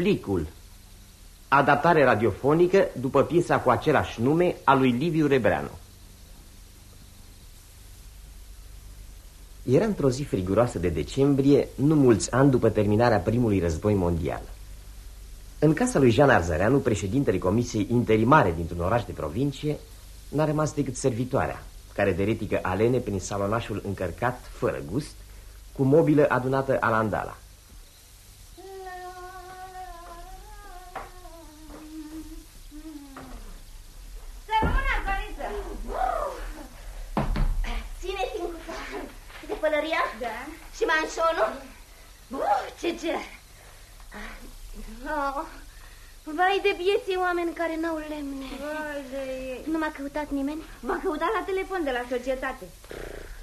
Plicul Adaptare radiofonică după piesa cu același nume a lui Liviu Rebreanu Era într-o zi friguroasă de decembrie, nu mulți ani după terminarea primului război mondial. În casa lui Jean Arzăreanu, președintele Comisiei Interimare dintr-un oraș de provincie, n-a rămas decât servitoarea, care deretică alene prin salonașul încărcat, fără gust, cu mobilă adunată alandala. Pălăria? Da. Și manșonul? Oh, ce ce? Oh, vai de vieții oameni care n-au lemne. Vai de ei. Nu m-a căutat nimeni? M-a căutat la telefon de la societate.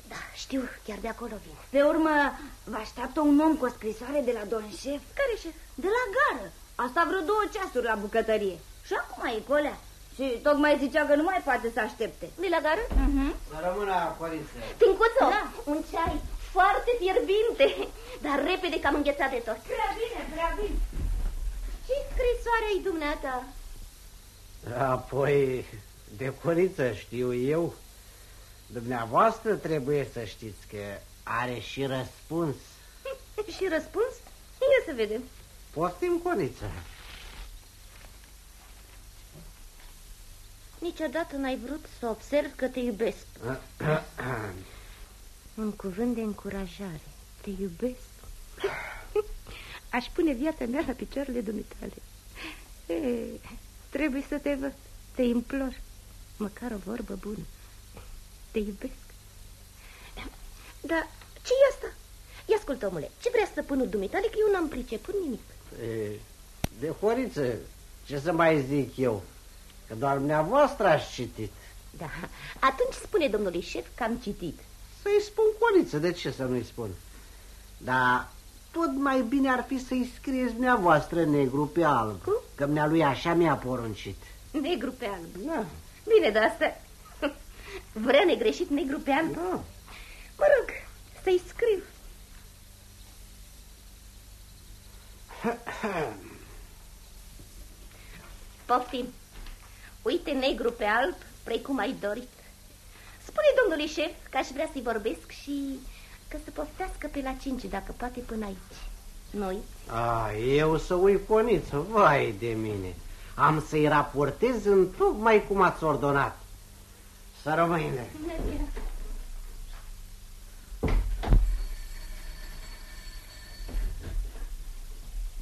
Da, știu, chiar de acolo vin. Pe urmă, vă așteaptă un om cu o scrisoare de la don șef. Care șef? De la gară. Asta vreo două ceasuri la bucătărie. Și acum e colea. Și tocmai zicea că nu mai poate să aștepte. De la gară? Uh -huh. Să rămână, Coriță. Tincuțo, da. un ceai foarte fierbinte, dar repede că am înghețat de tot. Prea bine, prea bine. Ce scrisoare-i dumneata? Apoi, de Coriță știu eu. Dumneavoastră trebuie să știți că are și răspuns. și răspuns? Ia să vedem. Poftim, Coriță. Niciodată n-ai vrut să observ că te iubesc. Un cuvânt de încurajare. Te iubesc. Aș pune viața mea la picioarele dumitale. E, trebuie să te văd. Te implor. Măcar o vorbă bună. Te iubesc. Dar ce e asta? Ia ascultă, omule, ce vrea stăpânul dumitale că eu n-am priceput nimic? E, de horiță, ce să mai zic eu? Că doar dumneavoastră ați citit. Da, atunci spune domnului șef că am citit. Să-i spun coliță, de ce să nu-i spun? Dar tot mai bine ar fi să-i scrieți dumneavoastră negru pe alb. Cum? Că mi-a lui așa mi-a poruncit. Negru pe alb? Da. Bine, de asta vrea negreșit negru pe alb? Da. Mă rog, să-i scriu. Poftim. Uite negru pe alb, precum ai dorit. Spune domnului șef că aș vrea să-i vorbesc și că să poftească pe la cinci, dacă poate până aici. Noi? A, eu să ui coniță, vai de mine. Am să-i raportez în tocmai cum ați ordonat. Să rămâne.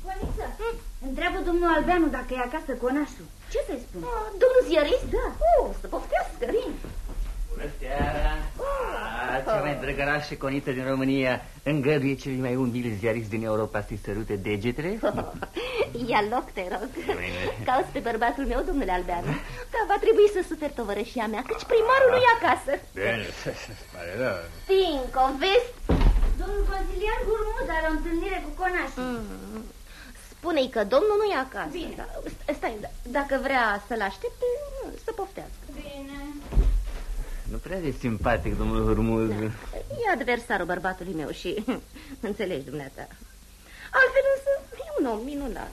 Coniță, întreabă domnul Albeanu dacă e acasă conașul. Ce să-i spun? Ah, domnul ziarist? Da. Oh, să poftească, bine. Bună seara! Ah, cea mai drăgărașă conită din România îngăduie celui mai umil ziarist din Europa să-i sărute degetele? Ia loc, te rog. Cauți pe bărbatul meu, domnule Albeanu. Dar va trebui să sufer tovărășia mea, căci primarul nu e acasă. Bine, pare rău. Tinco, vezi? Domnul consilier Gurmuz are o întâlnire cu conașul. Mm. Spune-i că domnul nu e acasă. Bine. Da, stai, da, dacă vrea să-l aștepte, să poftească. Bine. Nu prea e simpatic, domnul Hurmuz. Da. E adversarul bărbatului meu și înțelegi dumneata. Altfel însă e un om minunat.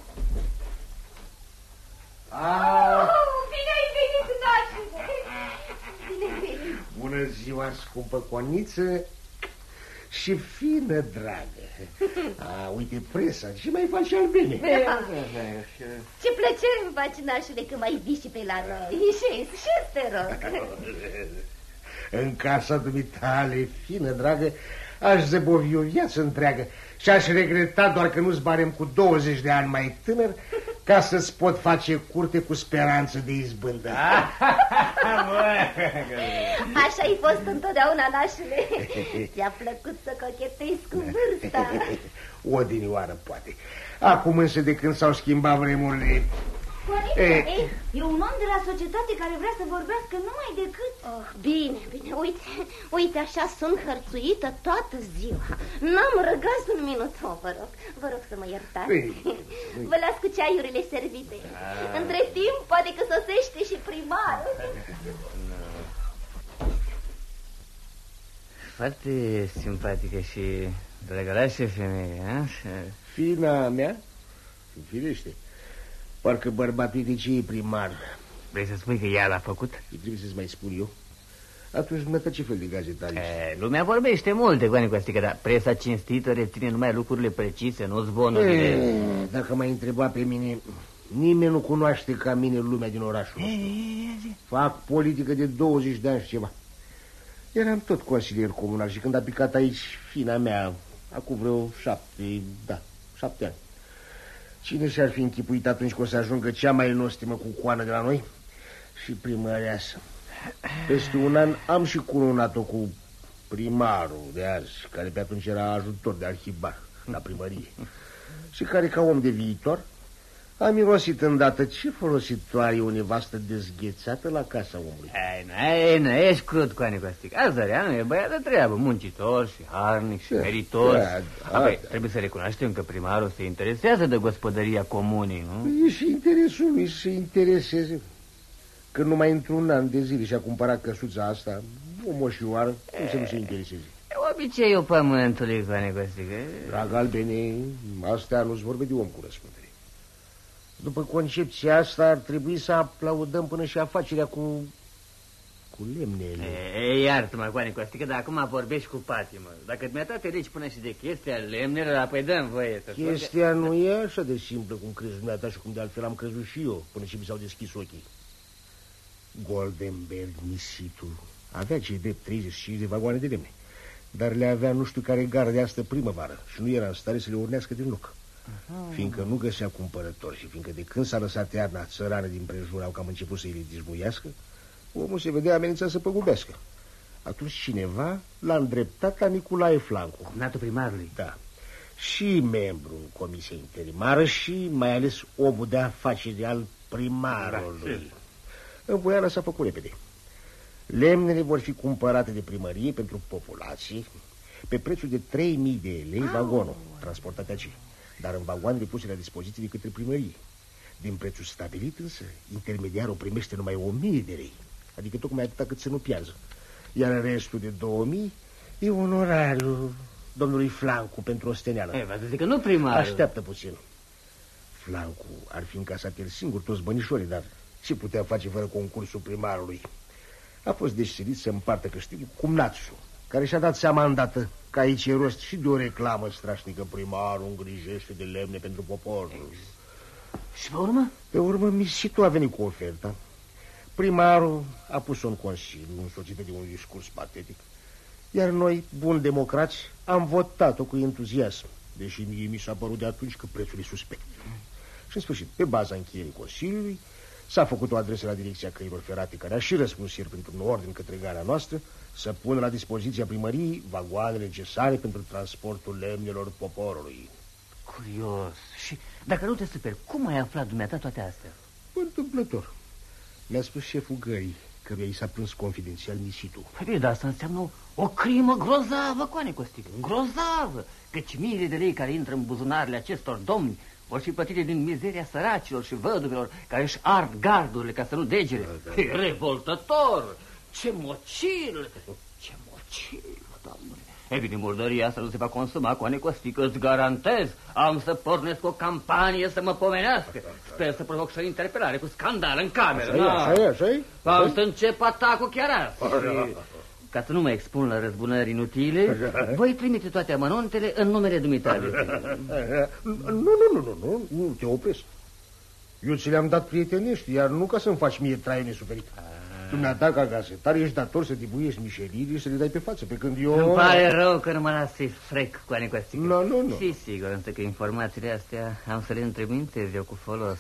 Oh, bine ai venit, nașule! Bine venit! Bună ziua, scumpă coniță și fină dragă. A, uite presa și mai faci al bine. Ce plăcere îmi faci, nașule, că mai vii și pe la noi. Și și te rog. În casa dumitale, fină dragă, aș zăbovi o viață întreagă și aș regreta doar că nu-ți barem cu 20 de ani mai tânăr ca să-ți pot face curte cu speranță de izbândă. Așa ai fost întotdeauna, nașule. Ți-a plăcut să cochetezi cu vârsta. O dinioară, poate. Acum însă de când s-au schimbat vremurile... Coniță, E. e, e un om de la societate care vrea să vorbească numai decât... Oh, bine, bine, uite, uite, așa sunt hărțuită toată ziua. N-am răgaz un minut, oh, vă rog, vă rog să mă iertați. Bine, Vă las cu ceaiurile servite. Între timp, poate că sosește și primarul. Foarte simpatică și drăgălașă femeie, a? Fina mea? Firește. Parcă bărbatul de ce e primar. Vrei să spui că ea l-a făcut? E trebuie să-ți mai spun eu. Atunci mă ce fel de gazetari e, Lumea vorbește multe, Goane Costică, dar presa cinstită reține numai lucrurile precise, nu zvonurile. E, dacă m-ai întrebat pe mine, nimeni nu cunoaște ca mine lumea din orașul nostru. Fac politică de 20 de ani și ceva. Eram tot consilier comunal și când a picat aici fina mea, acum vreo șapte, da, șapte ani. Cine și-ar fi închipuit atunci că o să ajungă cea mai nostimă cu coană de la noi? Și primăreasă. Peste un an am și curunat-o cu primarul de azi, care pe atunci era ajutor de arhivar la primărie. Și care, ca om de viitor, a mirosit îndată ce folositoare e o nevastă dezghețată la casa omului. Ei, nu, nu, ești crud, Coane Costic. Azăreanu e băiat de treabă, muncitor și harnic și da, meritos. Da, da, Apoi, da. trebuie să recunoaștem că primarul se interesează de gospodăria comunii, nu? E și interesul lui să se intereseze. Când numai într-un an de zile și-a cumpărat căsuța asta, o moșioară, cum să nu se intereseze? E obiceiul pământului, Coane Costic. Drag Albene, astea nu-ți vorbe de om cu răspundere. După concepția asta ar trebui să aplaudăm până și afacerea cu... cu lemnele. E, iartă-mă, Coane Costică, dar acum vorbești cu patimă. Dacă dumneata te rici până și de chestia lemnelor, apoi dăm voie să Chestia că... nu e așa de simplă cum crezi dumneata și cum de altfel am crezut și eu, până și mi s-au deschis ochii. Goldenberg, misitul, avea cei de 35 de vagoane de lemne, dar le avea nu știu care garde astă primăvară și nu era în stare să le urnească din loc. Aha. Fiindcă nu găsea cumpărători și fiindcă de când s-a lăsat iarna țărană din prejur au cam început să îi dizbuiască, omul se vedea amenințat să păgubească. Atunci cineva l-a îndreptat la Nicolae Flancu. Natul primarului. Da. Și membru în comisia interimară și mai ales omul de afaceri al primarului. Da, În s-a făcut repede. Lemnele vor fi cumpărate de primărie pentru populații pe prețul de 3.000 de lei vagonul transportate aici dar în vagoanele puse la dispoziție de către primărie. Din prețul stabilit însă, intermediarul primește numai o mie de lei, adică tocmai atâta cât să nu piază. Iar restul de două mii e onorariul domnului Flancu pentru o steneală. E, vă zic că nu primarul. Așteaptă puțin. Flancu ar fi încasat el singur toți bănișorii, dar ce putea face fără concursul primarului? A fost deșirit să împartă câștigul cum Natsu, care și-a dat seama îndată că aici e rost și de o reclamă strașnică. Primarul îngrijește de lemne pentru popor. Și pe urmă? Pe urmă, Misitu a venit cu oferta. Primarul a pus-o în consiliu, însoțită de un discurs patetic. Iar noi, buni democrați, am votat-o cu entuziasm, deși mie mi s-a părut de atunci că prețul e suspect. Și, în sfârșit, pe baza încheierii Consiliului, s-a făcut o adresă la Direcția Căilor Ferate, care a și răspuns ieri printr-un ordin către gara noastră, să pună la dispoziția primării vagoanele necesare pentru transportul lemnelor poporului. Curios. Și dacă nu te super, cum ai aflat dumneata toate astea? Întâmplător. Mi-a spus șeful gării, căruia i s-a plâns confidențial misitul. Păi, dar asta înseamnă o crimă grozavă, Coane Costică, grozavă, căci miile de lei care intră în buzunarele acestor domni vor fi plătite din mizeria săracilor și văduvilor care își ard gardurile ca să nu degere. Da, da. E revoltător! Ce mocil! Ce mocil, doamne! E bine, murdăria asta nu se va consuma cu anecostică, îți garantez. Am să pornesc o campanie să mă pomenească. Sper să provoc și o interpelare cu scandal în cameră. Așa e, așa e, așa e. Am să încep atacul chiar asta. Ca să nu mă expun la răzbunări inutile, voi trimite toate amănontele în numele dumitale. Nu, nu, nu, nu, nu, nu te opresc. Eu ți le-am dat prietenești, iar nu ca să-mi faci mie traie nesuferită. Dumneata, ca gazetar, ești dator să dibuiești mișelirii și să le dai pe față, pe când eu... Îmi pare rău că nu mă las să-i frec cu anicostică. Nu, nu, nu. Și sigur, însă că informațiile astea am să le întrebintez eu cu folos.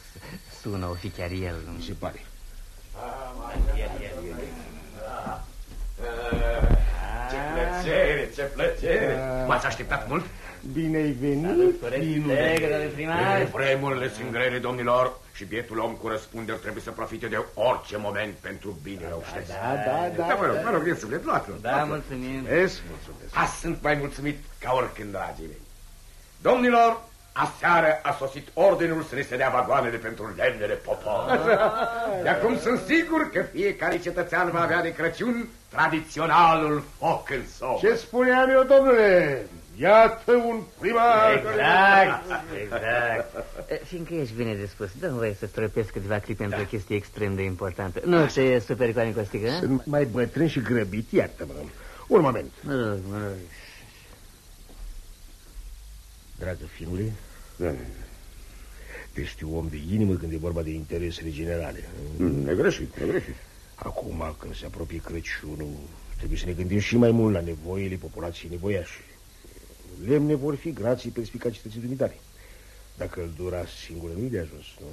Sună o fi chiar el. Mi se pare. Ce plăcere, ce plăcere! M-ați așteptat mult? Bine ai venit, Bine, Vremurile sunt grele, domnilor, și bietul om cu răspunderi trebuie să profite de orice moment pentru binele oștesc. Da, da, da. Da, mă rog, mă rog, e suflet, luați-l. Da, mulțumim. Es, mulțumesc. Azi sunt mai mulțumit ca oricând, dragii mei. Domnilor, aseară a sosit ordinul să ne se dea vagoanele pentru lemnele popor. De acum sunt sigur că fiecare cetățean va avea de Crăciun tradiționalul foc în somn. Ce spuneam eu, domnule? Iată un primar! Exact, exact. Eh, Fiindcă ești bine dispus, dă-mi voie să străpesc câteva clipe într-o chestie extrem de importantă. Nu te super cu Costică, eh? Sunt mai bătrân și grăbit, iartă-mă. Un moment. Mă rog, mă rog. Dragă fiule, te știu om de inimă când e vorba de interesele generale. Negreșit, negreșit. Acum, când se apropie Crăciunul, trebuie să ne gândim și mai mult la nevoile populației nevoiașe. Lemne vor fi grații perspicacității dumitare. Dacă îl dura singur, nu-i de ajuns, nu?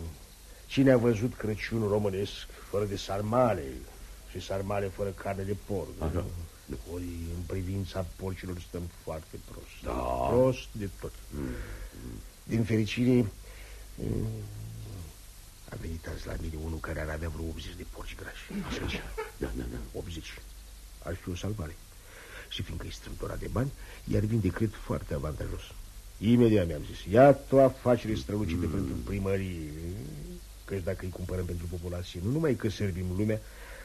Cine a văzut Crăciunul românesc fără de sarmale și sarmale fără carne de porc? Așa. Ori în privința porcilor stăm foarte prost. Da. Prost de tot. Din fericire, mm, a venit azi la mine unul care ar avea vreo 80 de porci grași. Așa Da, da, da. 80. Ar fi o salvare. Și fiindcă e strâmtorat de bani, iar vin de cred foarte avantajos. Imediat mi-am zis, iată o afacere strălucită pentru primărie. Căci dacă îi cumpărăm pentru populație, nu numai că servim lumea,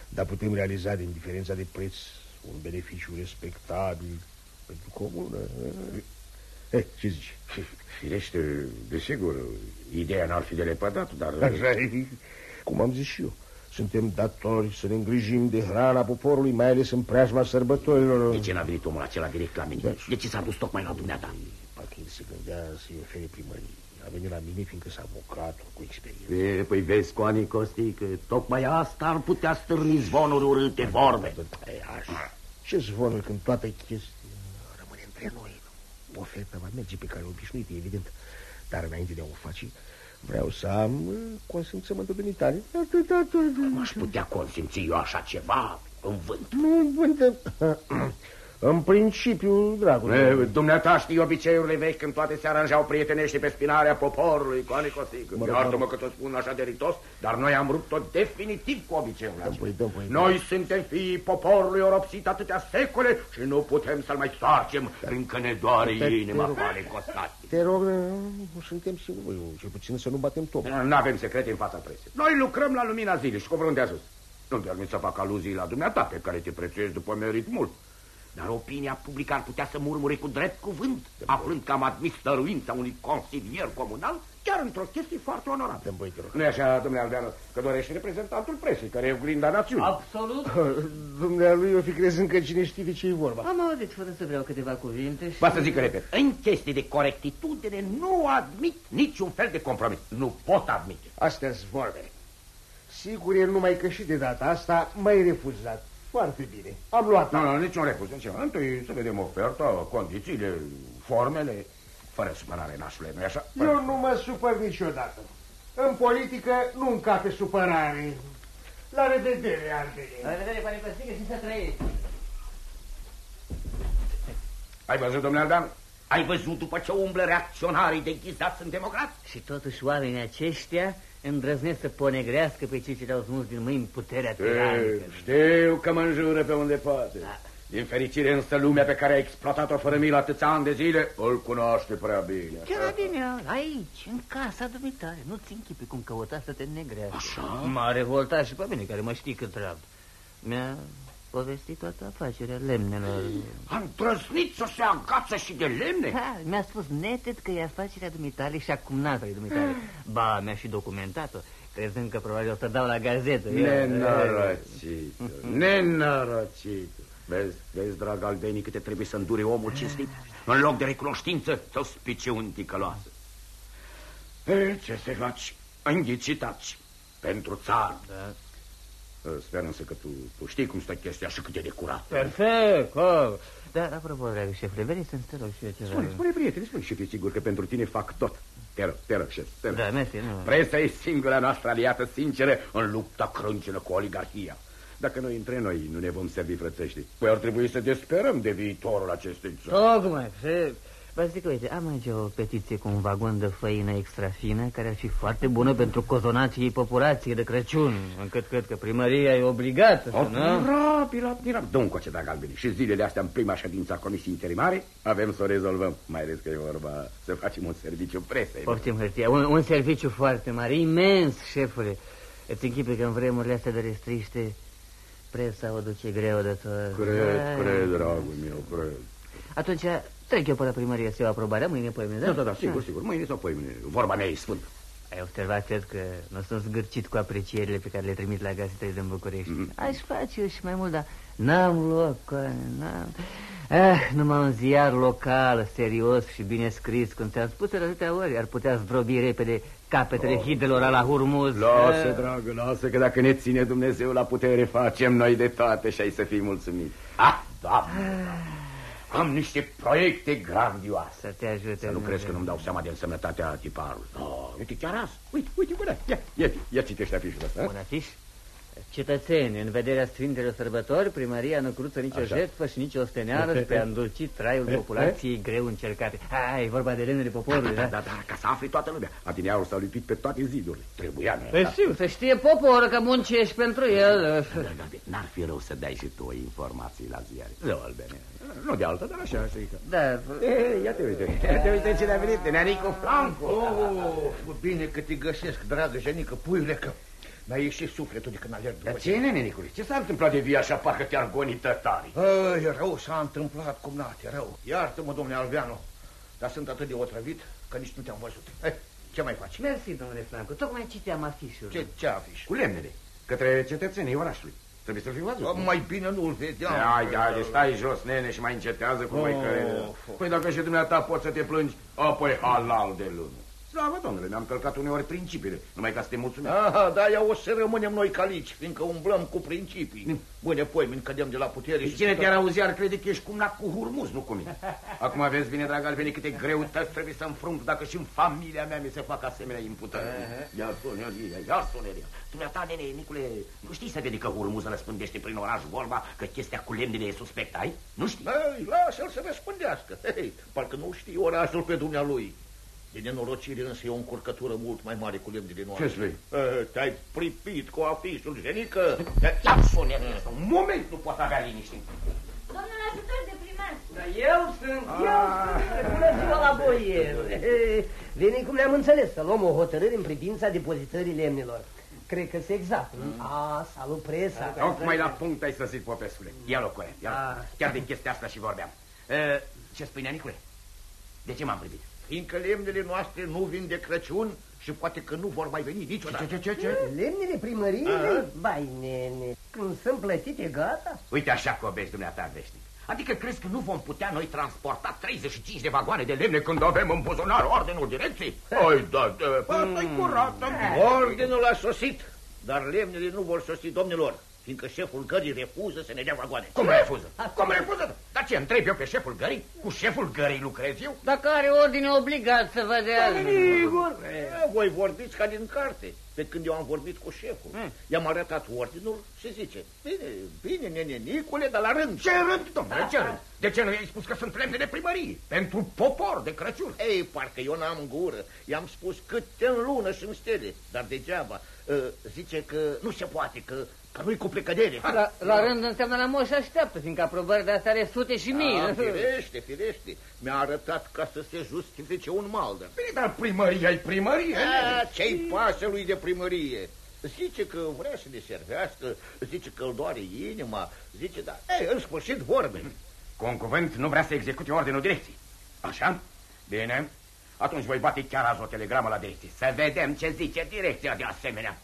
dar putem realiza din diferența de preț un beneficiu respectabil pentru comună. Eh, ce zici? Firește, desigur, ideea n-ar fi de lepădat, dar... Așa e. Cum am zis și eu, suntem datori să ne îngrijim de hrana poporului, mai ales în preajma sărbătorilor. De ce n-a venit omul acela direct la mine? De ce s-a dus tocmai la dumneata? Parcă el se gândea să-i ofere primării. A venit la mine fiindcă s-a avocat cu experiență. E, păi vezi, Coani Costi, că tocmai asta ar putea stârni zvonuri urâte vorbe. E, așa. Ce zvonul când toată chestia rămâne între noi? Oferta va merge pe care obișnuit, e evident. Dar înainte de a o face, vreau să am uh, consimțământul dumitare. Atât, atât. M-aș putea consimți eu așa ceva în vânt. Nu, vântă. În principiu, dragul. E, Dumneata știi obiceiurile vechi când toate se aranjau prietenește pe spinarea poporului, Coani Costi. Mă rog, Iartă-mă că te spun așa de ritos, dar noi am rupt-o definitiv cu obiceiul acesta. păi, dă, păi, Noi suntem fiii poporului oropsit atâtea secole și nu putem să-l mai sarcem, fiindcă ne doare Te- inima, te rog. Coani Costache. Te rog, nu suntem siguri, cel puțin să nu batem top. Nu avem secrete în fața presei. Noi lucrăm la lumina zilei și cu de sus. Nu-mi permit să fac aluzii la dumneata, pe care te prețuiesc după merit mult. Dar opinia publică ar putea să murmure cu drept cuvânt, aflând că am admis stăruința unui consilier comunal, chiar într-o chestie foarte onorabilă. Dă-mi băi, te rog. Nu e așa, domnule Albeanu, că dorește reprezentantul presei, care e oglinda națiunii. Absolut. Dumnealui, eu fi crezând că cine știe de ce e vorba. Am auzit fără să vreau câteva cuvinte și... Va să zic, repet, în chestii de corectitudine nu admit niciun fel de compromis. Nu pot admite. Astea-s vorbe. Sigur e numai că și de data asta m-ai refuzat. Foarte bine. Am luat Nu, nu, niciun refuz. Nici un. Întâi să vedem oferta, condițiile, formele, fără supărare, nașule, nu-i așa? Eu nu mă supăr niciodată. În politică nu încape supărare. La revedere, Albele. La revedere, Coani Costică, și să trăiești. Ai văzut, domnule Aldan? Ai văzut după ce umblă reacționarii de ghizați în democrați? Și totuși oamenii aceștia îndrăznesc să ponegrească pe cei ce le-au smuls din mâini puterea tiranică. Știu că mă înjură pe unde poate. Din fericire însă lumea pe care a exploatat-o fără milă atâția ani de zile îl cunoaște prea bine. Chiar bine, aici, în casa dumitare. Nu-ți închipi cum căuta să te negrească. Așa? M-a revoltat și pe mine, care mă știi cât treabă. Mi-a povestit toată afacerea lemnelor. A îndrăznit să se agață și de lemne? Ha, mi-a spus neted că e afacerea dumitale și acum natului dumitale. Ba, mi-a și documentat-o, crezând că probabil o să dau la gazetă. Nenorocit, nenorocit. Vezi, vezi, drag Albeni, câte trebuie să îndure omul cinstit? În loc de recunoștință, să spice un ticăloasă. E, ce se faci? Înghicitați pentru țară. Da. Sper însă că tu, tu știi cum stă chestia și cât e de curat. Perfect, oh. Dar, apropo, dragă șefule, vrei să-mi te rog și eu ceva? Spune, spune, prietene, spune și fi sigur că pentru tine fac tot. Te rog, te rog, șef, te rog. Da, mersi, nu. Presa e singura noastră aliată sinceră în lupta crâncenă cu oligarhia. Dacă noi între noi nu ne vom servi frățește, păi ar trebui să desperăm de viitorul acestei țări. Tocmai, șef. Vă zic, uite, am aici o petiție cu un vagon de făină extra fină care ar fi foarte bună pentru cozonații populației de Crăciun, încât cred că primăria e obligată să, nu? Admirabil, admirabil. Dă un coce, drag Albini. Și zilele astea, în prima ședință a Comisiei Interimare, avem să o rezolvăm. Mai ales că e vorba să facem un serviciu presei. Poftim hârtia, un, un serviciu foarte mare, imens, șefule. Îți închipe că în vremurile astea de restriște presa o duce greu de tot. Cred, Da. cred, dragul meu, cred. Atunci, trec eu pe la primărie să iau aprobarea mâine, poimine, da? Da, da, da, sigur, sigur, mâine sau poimine. Vorba mea e sfântă. Ai observat, cred că nu sunt zgârcit cu aprecierile pe care le trimit la gazetele din București. Mm -hmm. Aș face eu și mai mult, dar n-am loc, n-am... Eh, numai un ziar local, serios și bine scris, cum ți-am spus de atâtea ori, ar putea zdrobi repede capetele oh. hidelor la Hurmuz. Lasă, eh. dragă, lasă, că dacă ne ține Dumnezeu la putere, facem noi de toate și ai să fii mulțumit. Ah, doamne! Am niște proiecte grandioase. Să te ajute. Să nu crezi că nu-mi dau seama de însemnătatea tiparului. Oh, uite, chiar azi. Uite, uite, bine. Ia, ia, ia citește afișul ăsta. Un afiș? Cetățeni, în vederea Sfintelor Sărbători, primăria nu cruță nicio Așa. jertfă și nicio osteneală pe a îndulci traiul populației greu încercate. Hai, vorba de lemnele poporului, da? Da, da, da, ca să afli toată lumea. Adineaul s-a lipit pe toate zidurile. Trebuia, nu? Păi știu, să știe poporul că muncești pentru el. Da, da, da, n-ar fi rău să dai și tu informații la ziare. Nu, Albene. Nu de altă, dar așa, că. Da. E, ia te uite, ia te uite cine a venit, Nenico Franco. Oh, bine că te găsesc, dragă Jenică, puiule, că mi-a ieșit sufletul de când alerg Dar ce, Nenicule? Ce s-a întâmplat de via așa, parcă te-ar goni tătarii? Ai, rău s-a întâmplat, cum nate, rău. Iartă-mă, domnule Alveanu, dar sunt atât de otrăvit că nici nu te-am văzut. Hai, ce mai faci? Mersi, domnule Franco, tocmai citeam afișul. Ce, ce afiș? Cu lemnele, către cetățenii orașului. Trebuie să-l fi văzut. Mai bine nu-l vedeam. Hai, hai, stai jos, nene, și mai încetează cu oh, mai cărere. Păi dacă și dumneata poți să te plângi, apoi halal de lună. Slavă, domnule, mi-am călcat uneori principiile, numai ca să te mulțumesc. Aha, da, ia o să rămânem noi calici, fiindcă umblăm cu principii. Mm. Bune, poi, min cădem de la putere și... Cine te-ar auzi ar crede că ești cumnat cu hurmuz, nu cu mine. Acum vezi bine, dragă, ar veni câte greutăți trebuie să înfrunt dacă și în familia mea mi se fac asemenea imputări. Ia spune, ia, ia spune, ia. Dumneata, nene, Nicule, nu știi să vede că hurmuz răspândește prin oraș vorba că chestia cu lemnele e suspectă, ai? Nu știi? Ei, lasă-l să răspândească. Hei, parcă nu știi orașul pe dumnealui. De nenorocire însă e o încurcătură mult mai mare cu lemnele noastre. Ce spui? Te-ai pripit cu afișul, Jenică. Ia spune, un moment nu poți avea liniște. Domnul ajutor de primar. Da, eu sunt, eu sunt. Bună ziua la boier. Veni cum ne-am înțeles, să luăm o hotărâre în privința depozitării lemnelor. Cred că se exact. Mm. A, salut presa. Tocmai la punct ai să zic, Popescule. Ia locule, ia Chiar de chestia asta și vorbeam. Ce spui, Nicule? De ce m-am privit? Fiindcă lemnele noastre nu vin de Crăciun și poate că nu vor mai veni niciodată. Ce, ce, ce? ce? Lemnele primăriei? Bai, nene, când sunt plătite, gata? Uite așa că obești dumneata veșnic. Adică crezi că nu vom putea noi transporta 35 de vagoane de lemne când avem în buzunar ordinul direcției? Oi, da, da, mm. curată. Ordinul a sosit, dar lemnele nu vor sosi, domnilor fiindcă șeful gării refuză să ne dea vagoane. Cum refuză? Cum refuză? Dar ce, întreb eu pe șeful gării? Cu șeful gării lucrez eu? Dacă are ordine obligat să vă dea... Sigur! Voi vorbiți ca din carte. Pe când eu am vorbit cu șeful, hmm. i-am arătat ordinul și zice, bine, bine, nene Nicule, dar la rând. Ce rând, domnule, ce rând? De ce nu i-ai spus că sunt lemne de primărie? Pentru popor de Crăciun. Ei, parcă eu n-am gură. I-am spus câte în lună și în stele, dar degeaba. Uh, zice că nu se poate, că Că nu-i cu plecădere. La, la rând înseamnă la moș așteaptă, fiindcă aprobări de astea are sute și mii. A, firește, firește. Mi-a arătat ca să se justifice un maldă. Bine, dar primăria e primărie. Ce-i pasă lui de primărie? Zice că vrea să ne servească, zice că îl doare inima, zice, da, ei, în sfârșit vorbe. Cu un cuvânt nu vrea să execute ordinul direcției. Așa? Bine. Atunci voi bate chiar azi o telegramă la direcție. Să vedem ce zice direcția de asemenea.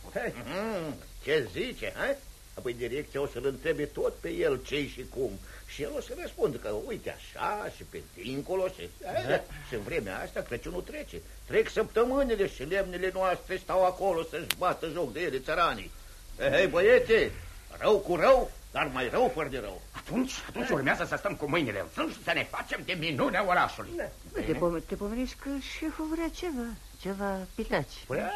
Mm, ce zice, ha? Apoi direcția o să-l întrebe tot pe el ce și cum. Și el o să răspundă că uite așa și pe dincolo și, a, și în vremea asta Crăciunul trece. Trec săptămânile și lemnele noastre stau acolo să-și bată joc de ele țăranii. Hei, băieți, rău cu rău, dar mai rău fără de rău. Atunci, atunci urmează să stăm cu mâinile în sân și să ne facem de minunea orașului. Da. Te, pom te pomenești că șeful vrea ceva, ceva pilaci. Vrea,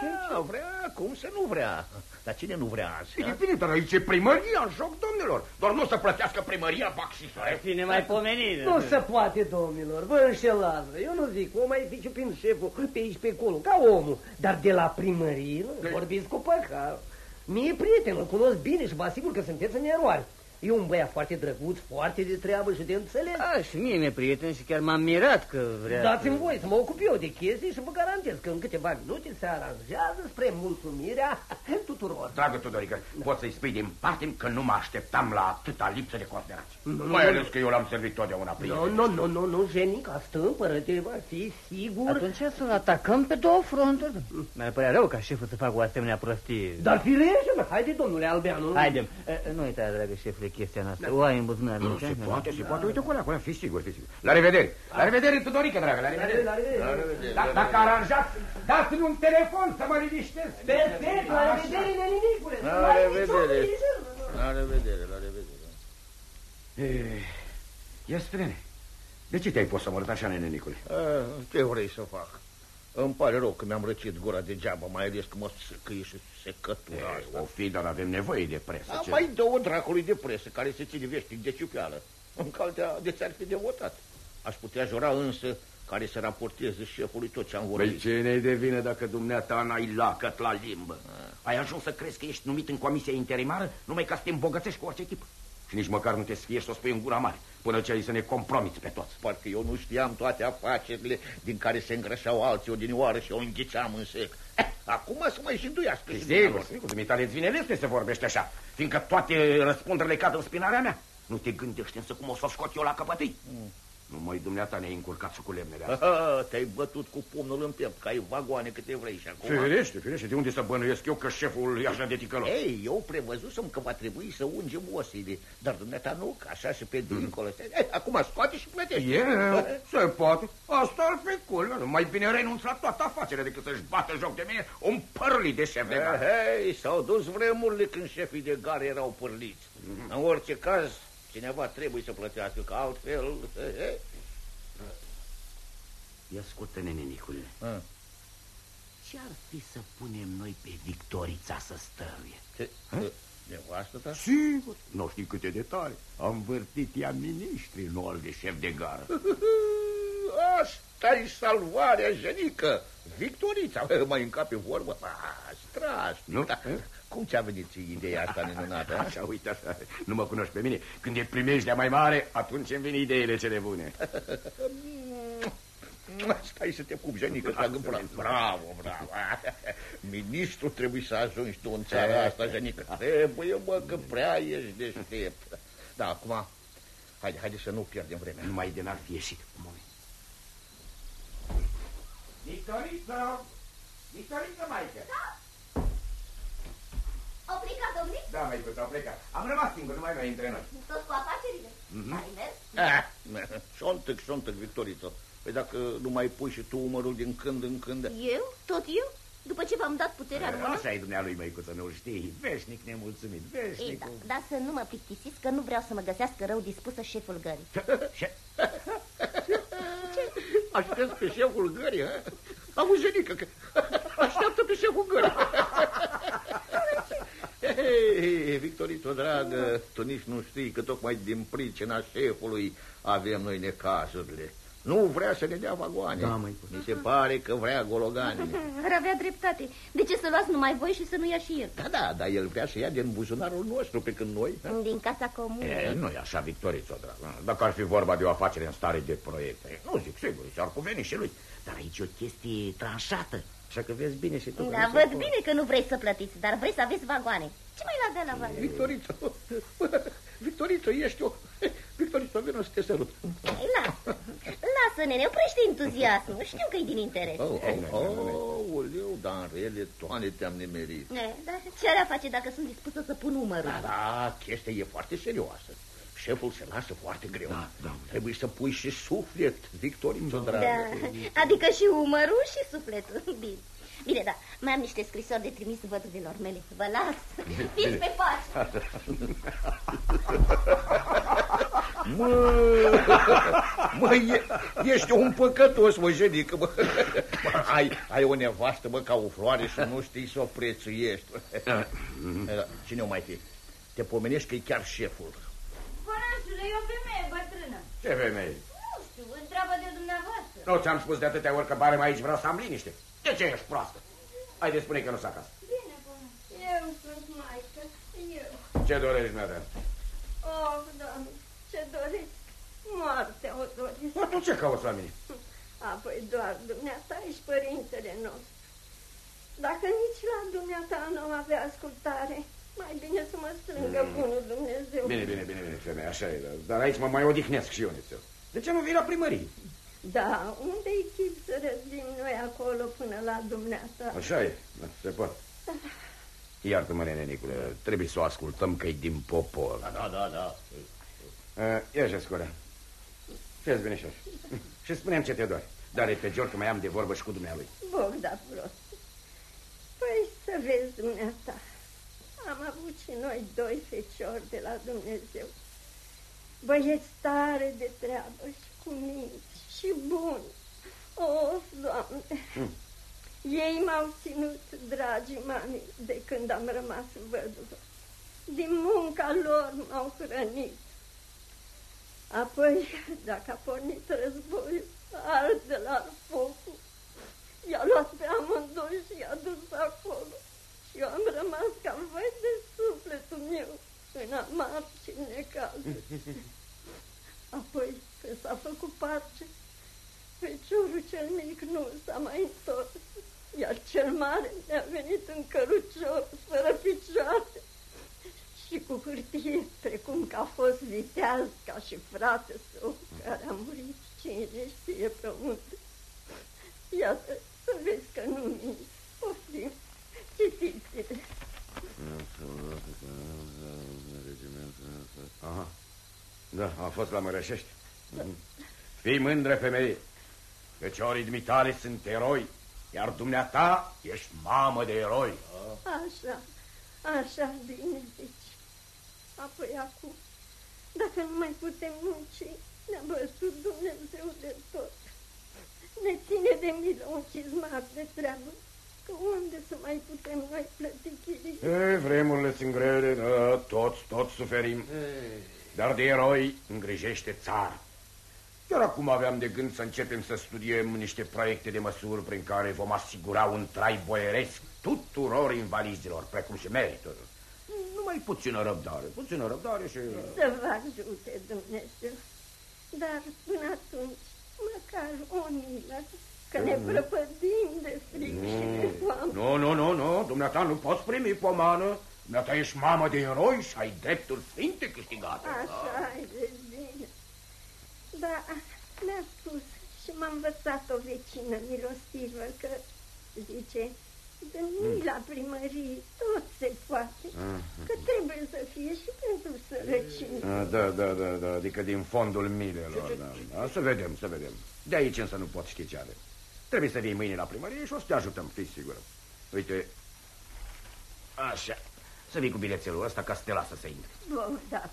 vrea, cum să nu vrea? Dar cine nu vrea asta? Bine, bine, dar aici e primăria în joc, domnilor. Doar nu să plătească primăria baxisoare. Bine, mai pomenit. Nu se poate, domnilor, vă înșelați. Eu nu zic, o mai zice prin șeful pe aici, pe acolo, ca omul. Dar de la primărie, nu, vorbiți cu păcat. Mie prieten, îl cunosc bine și vă asigur că sunteți în eroare. E un băiat foarte drăguț, foarte de treabă și de înțeles. A, și mie mi-e prieten și chiar m-am mirat că vrea... Dați-mi voi să mă ocup eu de chestii și vă garantez că în câteva minute se aranjează spre mulțumirea tuturor. Dragă Tudorică, da. poți să-i spui din patim că nu mă așteptam la atâta lipsă de considerație. Nu, Mai nu, ales că eu l-am servit totdeauna prieten. Nu, nu, nu, nu, nu, Jenica, stâmpără-te, va fi sigur. Atunci să-l atacăm pe două fronturi. Mi-ar părea rău ca șeful să facă o asemenea prostie. Dar firește, mă, haide, domnule Albeanu. Haidem, Eh, nu uita, dragă șefule, chestia noastră. O ai în buzunar, nu Se poate, se poate, uite cu ăla, cu ăla, fii sigur, fii sigur. La revedere, la revedere, Tudorică, dragă, la revedere. La revedere. Da, dacă aranjați, dați-mi un telefon să mă liniștesc. Perfect, la revedere, neninicule. La revedere. La revedere, la revedere. Eh, Ia strene, de ce te-ai pus să mă așa, nene Nicule? A, ce vrei să fac? Îmi pare rău că mi-am răcit gura degeaba, mai ales că mă săcăie și secătura asta. O fi, dar avem nevoie de presă. A, ce- mai dă-o dracului de presă care se ține veșnic de ciupeală. În caltea de ți-ar fi devotat. Aș putea jura însă care să raporteze șefului tot ce am Păi vorbit. ce ne devine dacă dumneata n-ai lacăt la limbă? Ai ajuns să crezi că ești numit în comisia interimară numai ca să te îmbogățești cu orice tip. Și nici măcar nu te sfiești să o spui în gura mare, până ce ai să ne compromiți pe toți. Parcă eu nu știam toate afacerile din care se îngrășau alții odinioară și o înghiceam în sec. Eh, acum să mai și înduiască și Sigur, dumneavoastră. sigur, dumitale îți vine lesne să vorbești așa, fiindcă toate răspunderile cad în spinarea mea. Nu te gândești însă cum o să o scot eu la căpătâi. Numai dumneata ne-ai încurcat și cu lemnele astea. Aha, Te-ai bătut cu pumnul în piept, că ai vagoane câte vrei și acum... Firește, firește, de unde să bănuiesc eu că șeful e așa de ticălos? Ei, eu prevăzusem că va trebui să ungem osile, dar dumneata nu, că așa și pe dincolo. Ei, acum scoate și plătește. Eu? Se poate. Asta ar fi cool. Mai bine renunț la toată afacerea decât să-și bată joc de mine un părlit de șef de gară. Hei, s-au dus vremurile când șefii de gare erau pârliți. În orice caz, cineva trebuie să plătească, că altfel... he, he. Ia ascultă, nene Nicule. Ah. Ce ar fi să punem noi pe Victorița să stăruie? Ce? Nevastă ta? Sigur. Nu știi câte detalii. Am vârtit ea miniștri, nu al de șef de gară. Asta-i salvarea, jenică. Victorița, mai încape vorbă. Ah, strașnic. Nu? Da. Cum ți-a venit ție ideea asta minunată? Așa, uite așa. Nu mă cunoști pe mine. Când e primejdea mai mare, atunci îmi vin ideile cele bune. Stai să te pup, jenică, trag în pula. Bravo, bravo. Ministrul trebuie să ajungi tu în țara asta, jenică. Trebuie, mă, că prea ești deștept. Da, acum, haide, haide să nu pierdem vremea. Numai de n-ar fi ieșit. Un moment. Victoriță! Victoriță, maică! Au plecat, domnule? Da, maică, au plecat. Am rămas singur, nu mai mai între noi. Tot cu afacerile? Ai mers? Ah, șontăc, șontăc, Victoriță. Păi dacă nu mai pui și tu umărul din când în când... Eu? Tot eu? După ce v-am dat puterea în mână? Așa e dumnealui, măicuță, nu știi? Veșnic nemulțumit, Ei, veșnic. da, dar să nu mă plictisiți că nu vreau să mă găsească rău dispusă șeful gării. Aștept pe șeful gării, ha? Auzi, Jenică, că așteaptă pe șeful gării. Hei, Victorito, dragă, tu nici nu știi că tocmai din pricina șefului avem noi necazurile. Nu vrea să ne dea vagoane. Da, măi. Mi se pare că vrea gologani. Ar avea dreptate. De ce să luați numai voi și să nu ia și el? Da, da, dar el vrea să ia din buzunarul nostru, pe când noi... ha? Din casa comună. E, nu e așa, Victoriță, dragă. Dacă ar fi vorba de o afacere în stare de proiecte, nu zic, sigur, și-ar cuveni și lui. Dar aici e o chestie tranșată. Așa că vezi bine și tu. că Da, nu se văd poate. bine că nu vrei să plătiți, dar vrei să aveți vagoane. Ce mai la de la vagoane? Victorito, Victorito, ești o... Victorito, vină să te sărut. Ei, Lasă, lasă, nene, oprește entuziasmul. Știu că e din interes. Oh, oh, oh, oleu, dar în rele toane te-am nimerit. E, dar ce ar face dacă sunt dispusă să pun umărul? Da, da, chestia e foarte serioasă. Șeful se lasă foarte greu. Da, da. Trebuie să pui și suflet, Victorito, dragă. Da, adică și umărul și sufletul. Bine. Bine, da, mai am niște scrisori de trimis văduvilor mele. Vă las. Fiți pe pace. Mă, mă, e, ești un păcătos, mă, jenică, mă. Ai, ai o nevastă, mă, ca o floare și nu știi să o prețuiești. Da, Cine o mai fi? Te pomenești că e chiar șeful. Corașule, e o femeie bătrână. Ce femeie? Nu știu, întreabă de dumneavoastră. Nu ți-am spus de atâtea ori că barem aici, vreau să am liniște. De ce ești proastă? Hai de spune că nu s acasă. Bine, Eu sunt maică, eu. Ce dorești, mea Oh, doamne, ce doresc? Moartea o doresc. Atunci ce cauți la mine? Apoi doar dumneata ești părintele nostru. Dacă nici la dumneata nu am avea ascultare, mai bine să mă strângă mm. bunul Dumnezeu. Bine, bine, bine, bine, femeie, așa e, dar aici mă mai odihnesc și eu nițel. De ce nu vii la primărie? Da, unde-i chip să răzbim noi acolo până la dumneata? Așa e, da, se poate. Da. Iartă-mă, nene Nicule, trebuie să o ascultăm că e din popor. Da, da, da, da. Uh, ia și scolea. Ce-ți vine și Și spunem ce te doare. Dar pe George că mai am de vorbă și cu dumnealui. Bogda prost. Păi să vezi dumneata. Am avut și noi doi feciori de la Dumnezeu. Băieți tare de treabă și cu minți și buni. Of, Doamne! Hmm. Ei m-au ținut, dragii mami, de când am rămas văduvă. Din munca lor m-au hrănit. Apoi, dacă a pornit războiul, arde la focul. I-a luat pe amândoi și i-a dus acolo. Și eu am rămas ca voi de sufletul meu, în amar și în necazuri. Apoi, când s-a făcut pace, feciorul cel mic nu s-a mai întors, iar cel mare ne-a venit în cărucior, fără picioare și cu hârtie, precum că a fost viteaz ca și frate său, care a murit cine știe pe unde. Iată, să vezi că nu mi poftim, citiți-le. Aha. Da, a fost la Mărășești. Da. Fii mândră, femeie, că ciorii dumitale sunt eroi, iar dumneata ești mamă de eroi. Așa, așa bine zici. Apoi acum, dacă nu mai putem munci, ne-a văzut Dumnezeu de tot. Ne ține de milă un cizmat de treabă, că unde să mai putem noi plăti chirii? Ei, vremurile sunt grele, da, toți, toți suferim. Ei. Dar de eroi îngrijește țara. Chiar acum aveam de gând să începem să studiem niște proiecte de măsuri prin care vom asigura un trai boieresc tuturor invalizilor, precum și merită. Numai puțină răbdare, puțină răbdare și... Să vă ajute Dumnezeu. Dar până atunci, măcar o milă, că ne mm. prăpădim de fric nu. și de foame. Nu, nu, nu, nu, dumneata nu poți primi pomană. Dumneata ești mamă de eroi și ai dreptul sfinte câștigate. Așa da? ai de bine. Da, mi-a spus și m-a învățat o vecină milostivă că, zice, Veni la primărie, tot se poate, Aha. că trebuie să fie și pentru sărăcine. Ah, da, da, da, da, adică din fondul milelor, da, da. Să vedem, să vedem. De aici însă nu pot ști ce are. Trebuie să vii mâine la primărie și o să te ajutăm, fii sigură. Uite, așa, să vii cu bilețelul ăsta ca să te lasă să intri. Bun, da,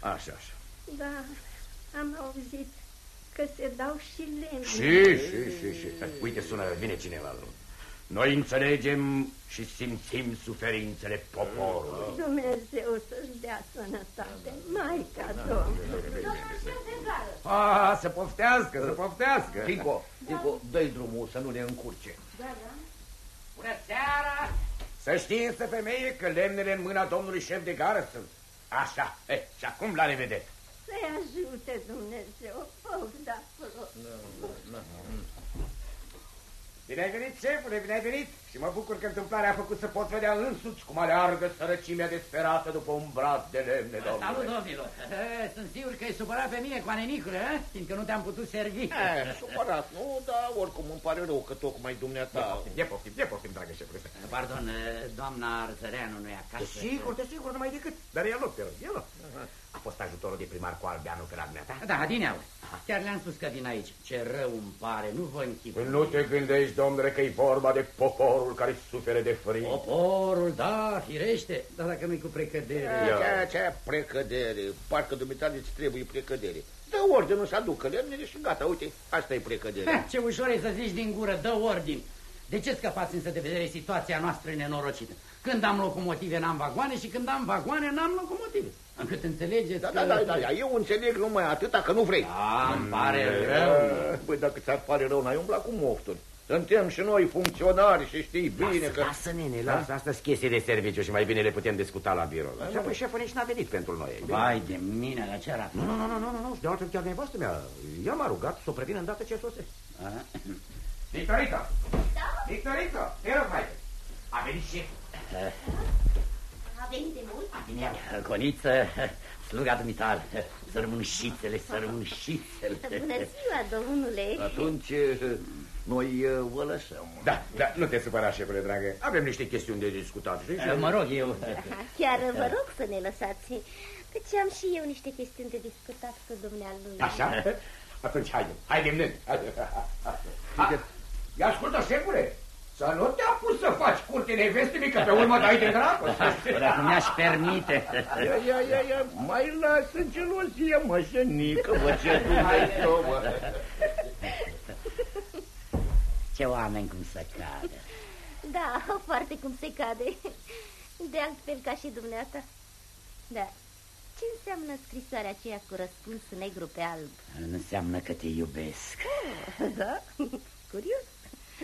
Așa, așa. Da, am auzit că se dau și lemne. Și, și, și, și. Uite, sună, vine cineva. Noi înțelegem și simțim suferințele poporului. Dumnezeu să-și dea sănătate, Maica Domnului. A, să poftească, să poftească. Tico, Tico, dă-i drumul să nu ne încurce. Da, da. Bună seara! Să știți însă, femeie, că lemnele în mâna domnului șef de gară sunt. Așa, e, și acum la revedere. Să-i ajute Dumnezeu, Bogda, nu, nu, nu. Bine ai venit, șefule, bine ai venit și mă bucur că întâmplarea a făcut să pot vedea însuți cum aleargă sărăcimea desperată după un brad de lemne, domnule. Salut, domnilor! Sunt sigur că e supărat pe mine cu anenicule, eh? fiindcă nu te-am putut servi. E, supărat, nu, dar oricum îmi pare rău că tocmai dumneata... E poftim, e poftim, dragă șefule. Pardon, doamna Arzăreanu nu e acasă? Sigur, de sigur, numai decât. Dar e loc, te rog, e loc. A fost ajutorul de primar cu Albeanu pe la dumneata? Da, din aur. Chiar le-am spus că vin aici. Ce rău îmi pare, nu vă închipui. Nu te gândești, domnule, că e vorba de poporul care sufere de frig. Poporul, da, firește, dar dacă nu-i cu precădere. Ce, ce precădere? Parcă dumitale îți trebuie precădere. Dă ordinul să aducă lemnele și gata, uite, asta e precădere. Ce ușor e să zici din gură, dă ordin. De ce scăpați însă de vedere situația noastră nenorocită? Când am locomotive, n-am vagoane și când am vagoane, n-am locomotive. Încât înțelegeți da, că... Da, da, da, da, eu înțeleg numai atâta că nu vrei. Da, îmi pare rău. Păi dacă ți-ar pare rău, n-ai umblat cu mofturi. Suntem și noi funcționari și știi bine lasă, că... Lasă, nene, lasă, da? asta chestii de serviciu și mai bine le putem discuta la birou. Așa, păi șeful nici n-a venit pentru noi. Vai de mine, la ce era? Nu, nu, nu, nu, nu, nu, de altfel chiar nevastă mea. Ea m-a rugat să o previn îndată ce sosesc. Nicarita! Da, Victorito, te rog mai. A venit șef. A venit de mult? Bine, Coniță, sluga dumitale, sărmânșițele, sărmânșițele. Bună ziua, domnule. Atunci noi vă lăsăm. Da, da, nu te supăra, șefule dragă. Avem niște chestiuni de discutat. știi? Mă rog eu. Chiar vă rog să ne lăsați, căci am și eu niște chestiuni de discutat cu dumnealui. Așa? Atunci haide, haide mnânt. Ia ascultă, șefule, să nu te apuci să faci curte nevestului, că pe urmă dai de dragoste. Dacă mi-aș permite. Ia, ia, ia, ia, mai lasă gelozie, mășănică, mă, ce Dumnezeu, mă. Ce oameni cum să cadă. Da, foarte cum se cade. De altfel ca și dumneata. Da. Ce înseamnă scrisoarea aceea cu răspuns negru pe alb? Înseamnă că te iubesc. Da? Curios.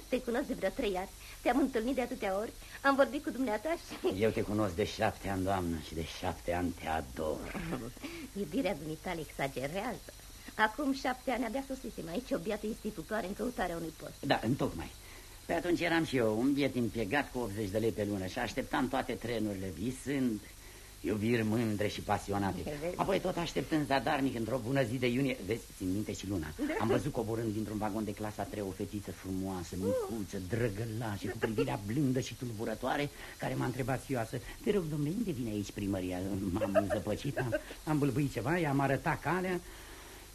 Te cunosc de vreo trei ani. Te-am întâlnit de atâtea ori. Am vorbit cu dumneata și... Eu te cunosc de șapte ani, doamnă, și de șapte ani te ador. Iubirea dumitale exagerează. Acum șapte ani abia sosisem aici o biată institutoare în căutarea unui post. Da, întocmai. Pe atunci eram și eu, un biet impiegat cu 80 de lei pe lună și așteptam toate trenurile, visând, iubiri mândre și pasionate. Vezi? Apoi tot așteptând zadarnic într-o bună zi de iunie, vezi, țin minte și luna, am văzut coborând dintr-un vagon de clasa 3 o fetiță frumoasă, micuță, drăgălașă, cu privirea blândă și tulburătoare, care m-a întrebat fioasă, te rog, domnule, unde vine aici primăria? M-am zăpăcit, am, am bâlbâit ceva, i-am arătat calea,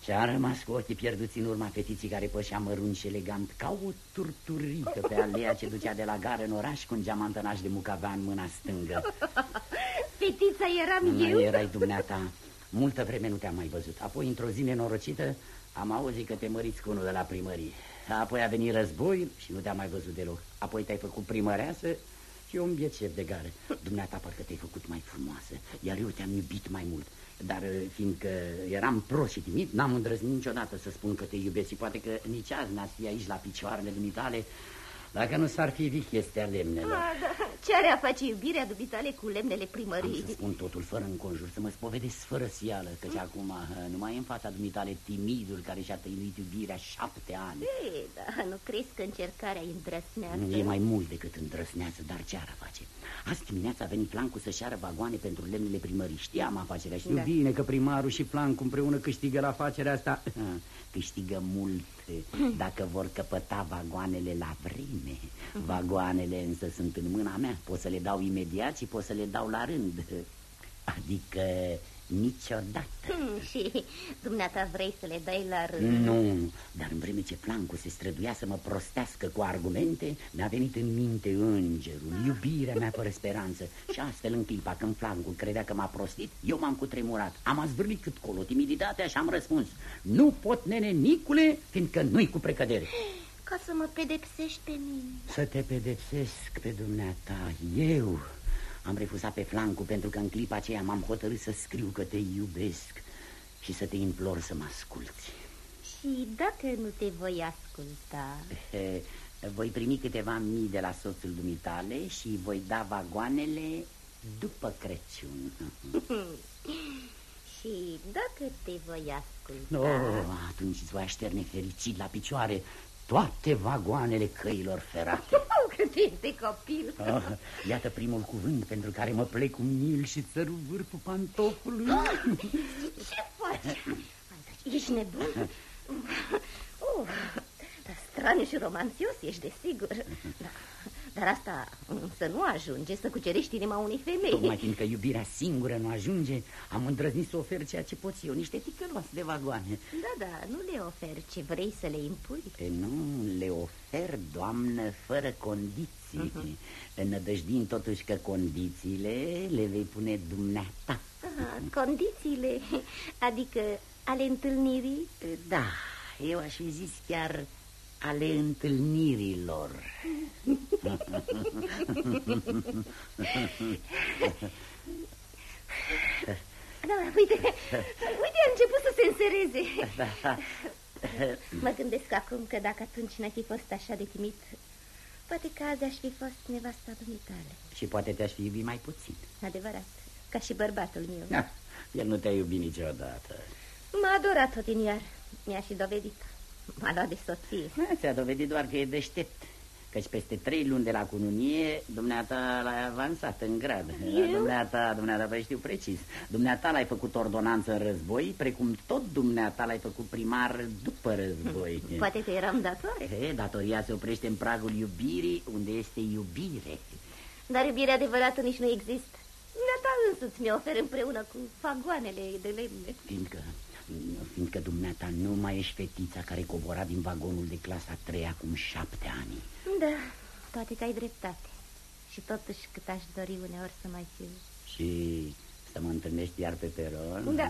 și a rămas cu ochii pierduți în urma fetiții care pășea mărunt și elegant ca o turturică pe alea ce ducea de la gară în oraș cu un geamantănaș de mucavea în mâna stângă. Fetița eram Nu eu? erai dumneata. Multă vreme nu te-am mai văzut. Apoi, într-o zi nenorocită, am auzit că te măriți cu unul de la primărie. Apoi a venit război și nu te-am mai văzut deloc. Apoi te-ai făcut primăreasă și eu un biet șef de gară. Dumneata parcă te-ai făcut mai frumoasă, iar eu te-am iubit mai mult. Dar fiindcă eram prost și timid, n-am îndrăznit niciodată să spun că te iubesc și poate că nici azi n-ați fi aici la picioarele dumitale dacă nu s-ar fi vii chestia lemnelor. Ah, da. Ce are a face iubirea dumitale cu lemnele Am primăriei? să spun totul fără înconjur, să mă spovedesc fără sială, căci acum uh, numai în fața dumitale timidul care și-a tăinuit iubirea șapte ani. Ei, da, nu crezi că încercarea e îndrăsneasă? E mai mult decât îndrăsneață, dar ce ar face? Azi dimineața a venit Flancu să-și ară vagoane pentru lemnele primării. Știam afacerea, știu Da. bine că primarul și Flancu împreună câștigă la afacerea asta. Câștigă mult dacă vor căpăta vagoanele la vreme. Vagoanele însă sunt în mâna mea. Pot să le dau imediat și pot să le dau la rând. Adică niciodată. Hmm, și dumneata vrei să le dai la rând? Nu, dar în vreme ce Flancu se străduia să mă prostească cu argumente, mi-a venit în minte îngerul, iubirea mea fără speranță. Și astfel în clipa când Flancu credea că m-a prostit, eu m-am cutremurat. Am azvârlit cât colo timiditatea și am răspuns. Nu pot, nene Nicule, fiindcă nu-i cu precădere. Ca să mă pedepsești pe mine. Să te pedepsesc pe dumneata, eu am refuzat pe Flancu pentru că în clipa aceea m-am hotărât să scriu că te iubesc și să te implor să mă asculți. Și dacă nu te voi asculta? Eh, Voi primi câteva mii de la soțul dumitale și voi da vagoanele după Crăciun. Și dacă te voi asculta? Oh, atunci îți voi așterne fericit la picioare toate vagoanele căilor ferate. Oh, cât este copil! Oh, iată primul cuvânt pentru care mă plec cu mil și țăru vârful pantofului. Ce faci? Ești nebun? Oh, dar straniu și romanțios ești, desigur. Da. Dar asta să nu ajunge să cucerești inima unei femei. Tocmai fiindcă iubirea singură nu ajunge, am îndrăznit să ofer ceea ce pot eu, niște ticăloase de vagoane. Da, da, nu le ofer ce vrei să le impui. E, nu, le ofer, doamnă, fără condiții. Uh-huh. Înădăjdind totuși că condițiile le vei pune dumneata. Aha, condițiile, adică ale întâlnirii? Da, eu aș fi zis chiar ale întâlnirilor. Da, uite, uite, a început să se însereze. Da. Mă gândesc acum că dacă atunci n-ai fi fost așa de timid, poate că azi aș fi fost nevasta dumitale. Și poate te-aș fi iubit mai puțin. Adevărat, ca și bărbatul meu. Da, el nu te-a iubit niciodată. M-a adorat odiniar, mi-a și dovedit. M-a luat de soție. Da, Ți-a dovedit doar că e deștept, Căci peste trei luni de la cununie, dumneata l-ai avansat în grad. Eu? Dumneata, dumneata, păi știu precis. Dumneata l-ai făcut ordonanță în război, precum tot dumneata l-ai făcut primar după război. Poate că eram datoare. E, datoria se oprește în pragul iubirii, unde este iubire. Dar iubirea adevărată nici nu există. Dumneata însuți mi ofer împreună cu fagoanele de lemne. Fiindcă, fiindcă dumneata nu mai ești fetița care cobora din vagonul de clasa 3 acum șapte ani. Da, poate că ai dreptate. Și totuși cât aș dori uneori să mai fiu. Și să mă întâlnești iar pe peron? Da.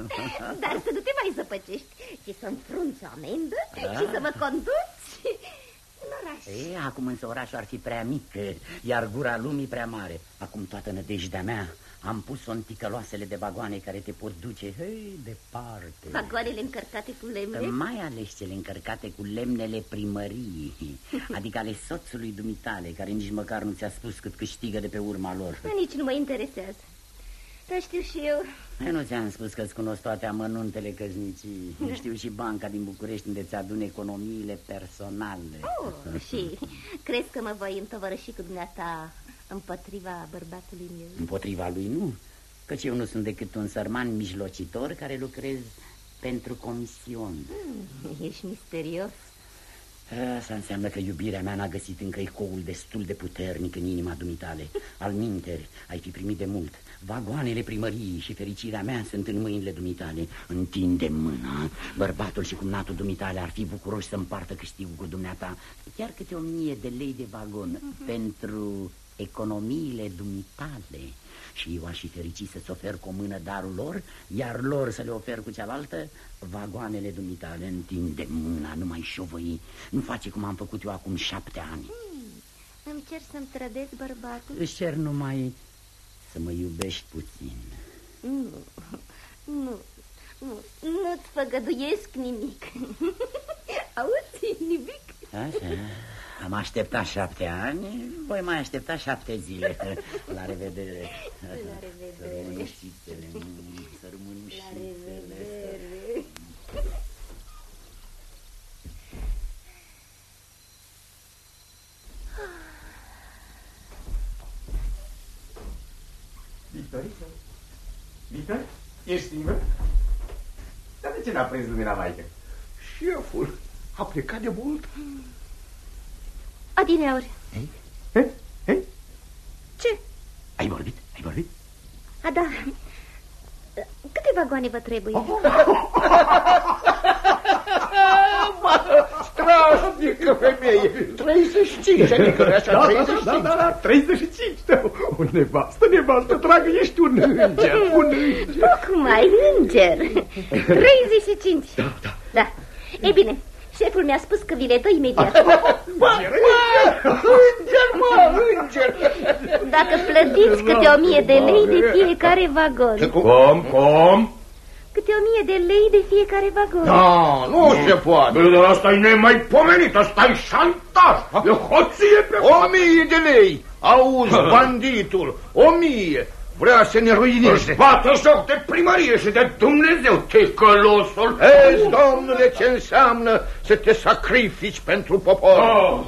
Dar să nu te mai zăpăcești, ci să-mi frunți o amendă Da. și să mă conduci în oraș. E, acum însă orașul ar fi prea mic, iar gura lumii prea mare. Acum toată nădejdea mea am pus-o în ticăloasele de vagoane care te pot duce, hei, departe. Vagoanele încărcate cu lemne. Mai ales cele încărcate cu lemnele primăriei, adică ale soțului dumitale, care nici măcar nu ți-a spus cât câștigă de pe urma lor. Nici nu mă interesează. Dar știu și eu. Eu nu ți-am spus că-ți cunosc toate amănuntele căznicii. Știu și banca din București unde ți-adun economiile personale. Oh, și crezi că mă voi întovărăși cu dumneata împotriva bărbatului meu? Împotriva lui nu, căci eu nu sunt decât un sărman mijlocitor care lucrez pentru comision. Hmm, ești misterios. Asta înseamnă că iubirea mea n-a găsit încă ecoul destul de puternic în inima dumitale. Al minteri, ai fi primit de mult. Vagoanele primăriei și fericirea mea sunt în mâinile dumitale. Întinde mâna. Bărbatul și cumnatul dumitale ar fi bucuroși să împartă câștigul cu dumneata. Chiar câte o mie de lei de vagon pentru economiile dumitale. Și eu aș fi fericit să-ți ofer cu o mână darul lor, iar lor să le ofer cu cealaltă vagoanele dumitale. Întinde mâna, nu mai șovăi. Nu face cum am făcut eu acum șapte ani. Îmi cer să-mi trădezi bărbatul? Își cer numai să mă iubești puțin. Nu, nu, nu, nu-ți făgăduiesc nimic. Auzi, nimic? Așa, am așteptat șapte ani, voi mai aștepta șapte zile. La revedere. La revedere. Să rămân știțele, mm, să rămân La știțele. revedere. Victoriță? Victor? Ești singur? Dar de ce n-a prins lumina, maică? Șeful a plecat de mult. Adineauri. Ce? Ai vorbit? Ai vorbit? A, da. Câte vagoane vă trebuie? Strașnică femeie! 35, adică nu așa, Da, da, 35. da, da, da, 35. Da. O nevastă, nevastă, dragă, ești un înger, un înger. Tocmai, înger. 35. Da, da. Da. Ei bine, șeful mi-a spus că vi le dă imediat. Înger, mă, înger! Dacă plătiți câte o mie de lei de fiecare vagon. Cum, cum? Câte o mie de lei de fiecare vagon. Da, nu se poate. Bă, dar asta e nemaipomenit, asta e șantaj, e hoție pe... O mie de lei! Auzi, banditul, o mie! Vrea să ne Își ruineze. bată joc de primărie și de Dumnezeu, ticălosul. Vezi, domnule, ce înseamnă să te sacrifici pentru popor. Oh.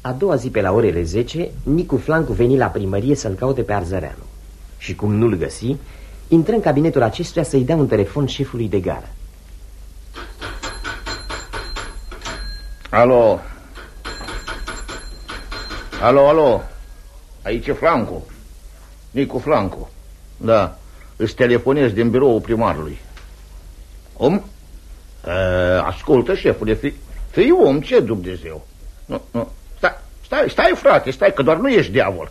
A doua zi pe la orele 10, Nicu Flancu veni la primărie să-l caute pe Arzăreanu. Și cum nu-l găsi, intră în cabinetul acestuia să-i dea un telefon șefului de gară. Alo? Alo, alo? Aici e Flancu. Nicu Flancu. Da, îți telefonez din biroul primarului. Om? E, ascultă, șefule, fii, fii om, ce Dumnezeu? Nu, nu, stai, stai, stai, frate, stai, că doar nu ești diavol.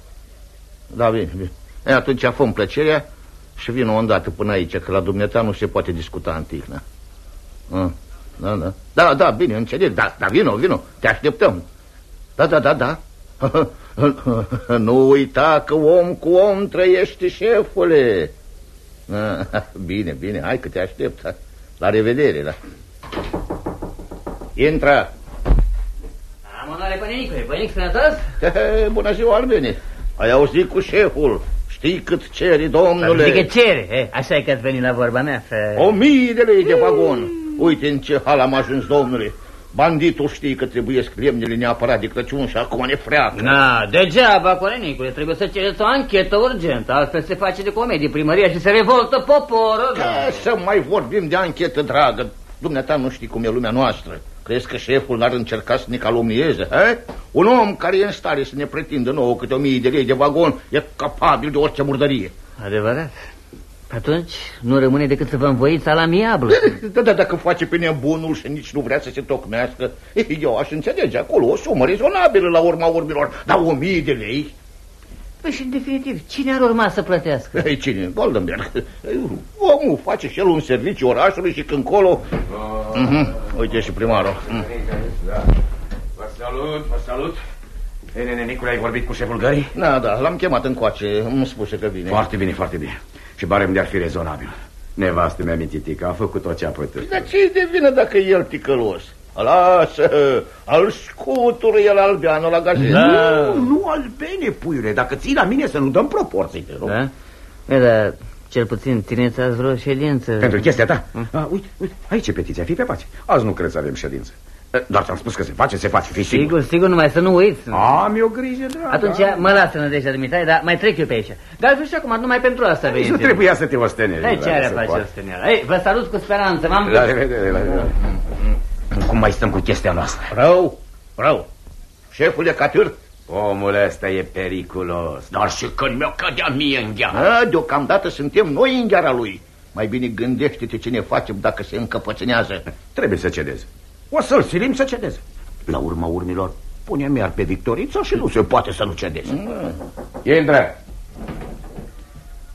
Da, bine, bine. E, atunci fă plăcerea și vin o îndată până aici, că la dumneata nu se poate discuta în tihnă. Ah, Da, da. Da, da, bine, înțeleg. Da, da, vino, vino. Te așteptăm. Da, da, da, da. nu uita că om cu om trăiește, șefule. Ah, Bine, bine, hai că te aștept. La revedere, da. Intră. Am onoare, pănicule. Pănic sănătos? Bună ziua, Albine. Ai auzit cu șeful. Știi cât ceri, domnule? Adică cere. E, așa e că ați venit la vorba mea. Să... O mie de lei de vagon. Uite în ce hal am ajuns, domnule. Banditul știe că trebuie lemnele neapărat de Crăciun și acum ne freacă. Na, degeaba, Colenicule, trebuie să cereți o anchetă urgentă, altfel se face de comedie primăria și se revoltă poporul. Ca să mai vorbim de anchetă, dragă. Dumneata nu știi cum e lumea noastră. Crezi că șeful n-ar încerca să ne calomnieze? He? Un om care e în stare să ne pretindă nouă câte o mie de lei de vagon e capabil de orice murdărie. Adevărat. Atunci nu rămâne decât să vă învoiți la miablă. Da, da, dacă face pe nebunul și nici nu vrea să se tocmească, eu aș înțelege acolo o sumă rezonabilă la urma urmelor, dar o mie de lei? Păi și în definitiv, cine ar urma să plătească? Ei, cine? Goldenberg. Omul face și el un serviciu orașului și când colo... Uh -huh. Uite și primarul. Mm. Da. Vă salut, vă salut. Ei, nene, Nicule, ai vorbit cu șeful gării? Da, da, l-am chemat încoace, îmi spuse că vine. Foarte bine, foarte bine. Și barem de-ar fi rezonabil. Nevastă mea mintită că a făcut tot ce a putut. Dar ce de vină dacă e el ticălos? Lasă, al scutură el albeanul la gazetă. Da. Nu, nu albene, puiule, dacă ții la mine să nu dăm proporții, te rog. Da? E, dar cel puțin țineți azi vreo ședință. Pentru chestia ta? Mm. A, uite, uite, aici e petiția, fii pe pace. Azi nu cred să avem ședință. Doar ți-am spus că se face, se face, fii sigur. Sigur, sigur, numai să nu uiți. Am eu grijă, dragă. Atunci mă lasă nădejdea dumitare, dar mai trec eu pe aici. Dar altfel și acum, numai pentru asta veniți. Nu trebuia să te ostenezi. Ei, ce are face osteneala? Ei, vă salut cu speranță, m-am La revedere, la revedere. Cum mai stăm cu chestia noastră? Rău, rău. Șeful e catâr. Omul ăsta e periculos. Dar și când mi-o cădea mie în gheara. A, deocamdată suntem noi în gheara lui. Mai bine gândește-te ce ne facem dacă se încăpățânează. Trebuie să cedeze. O să-l silim să cedeze. La urma urmilor, pune iar pe Victorița și nu se poate să nu cedeze. Mm. Intră.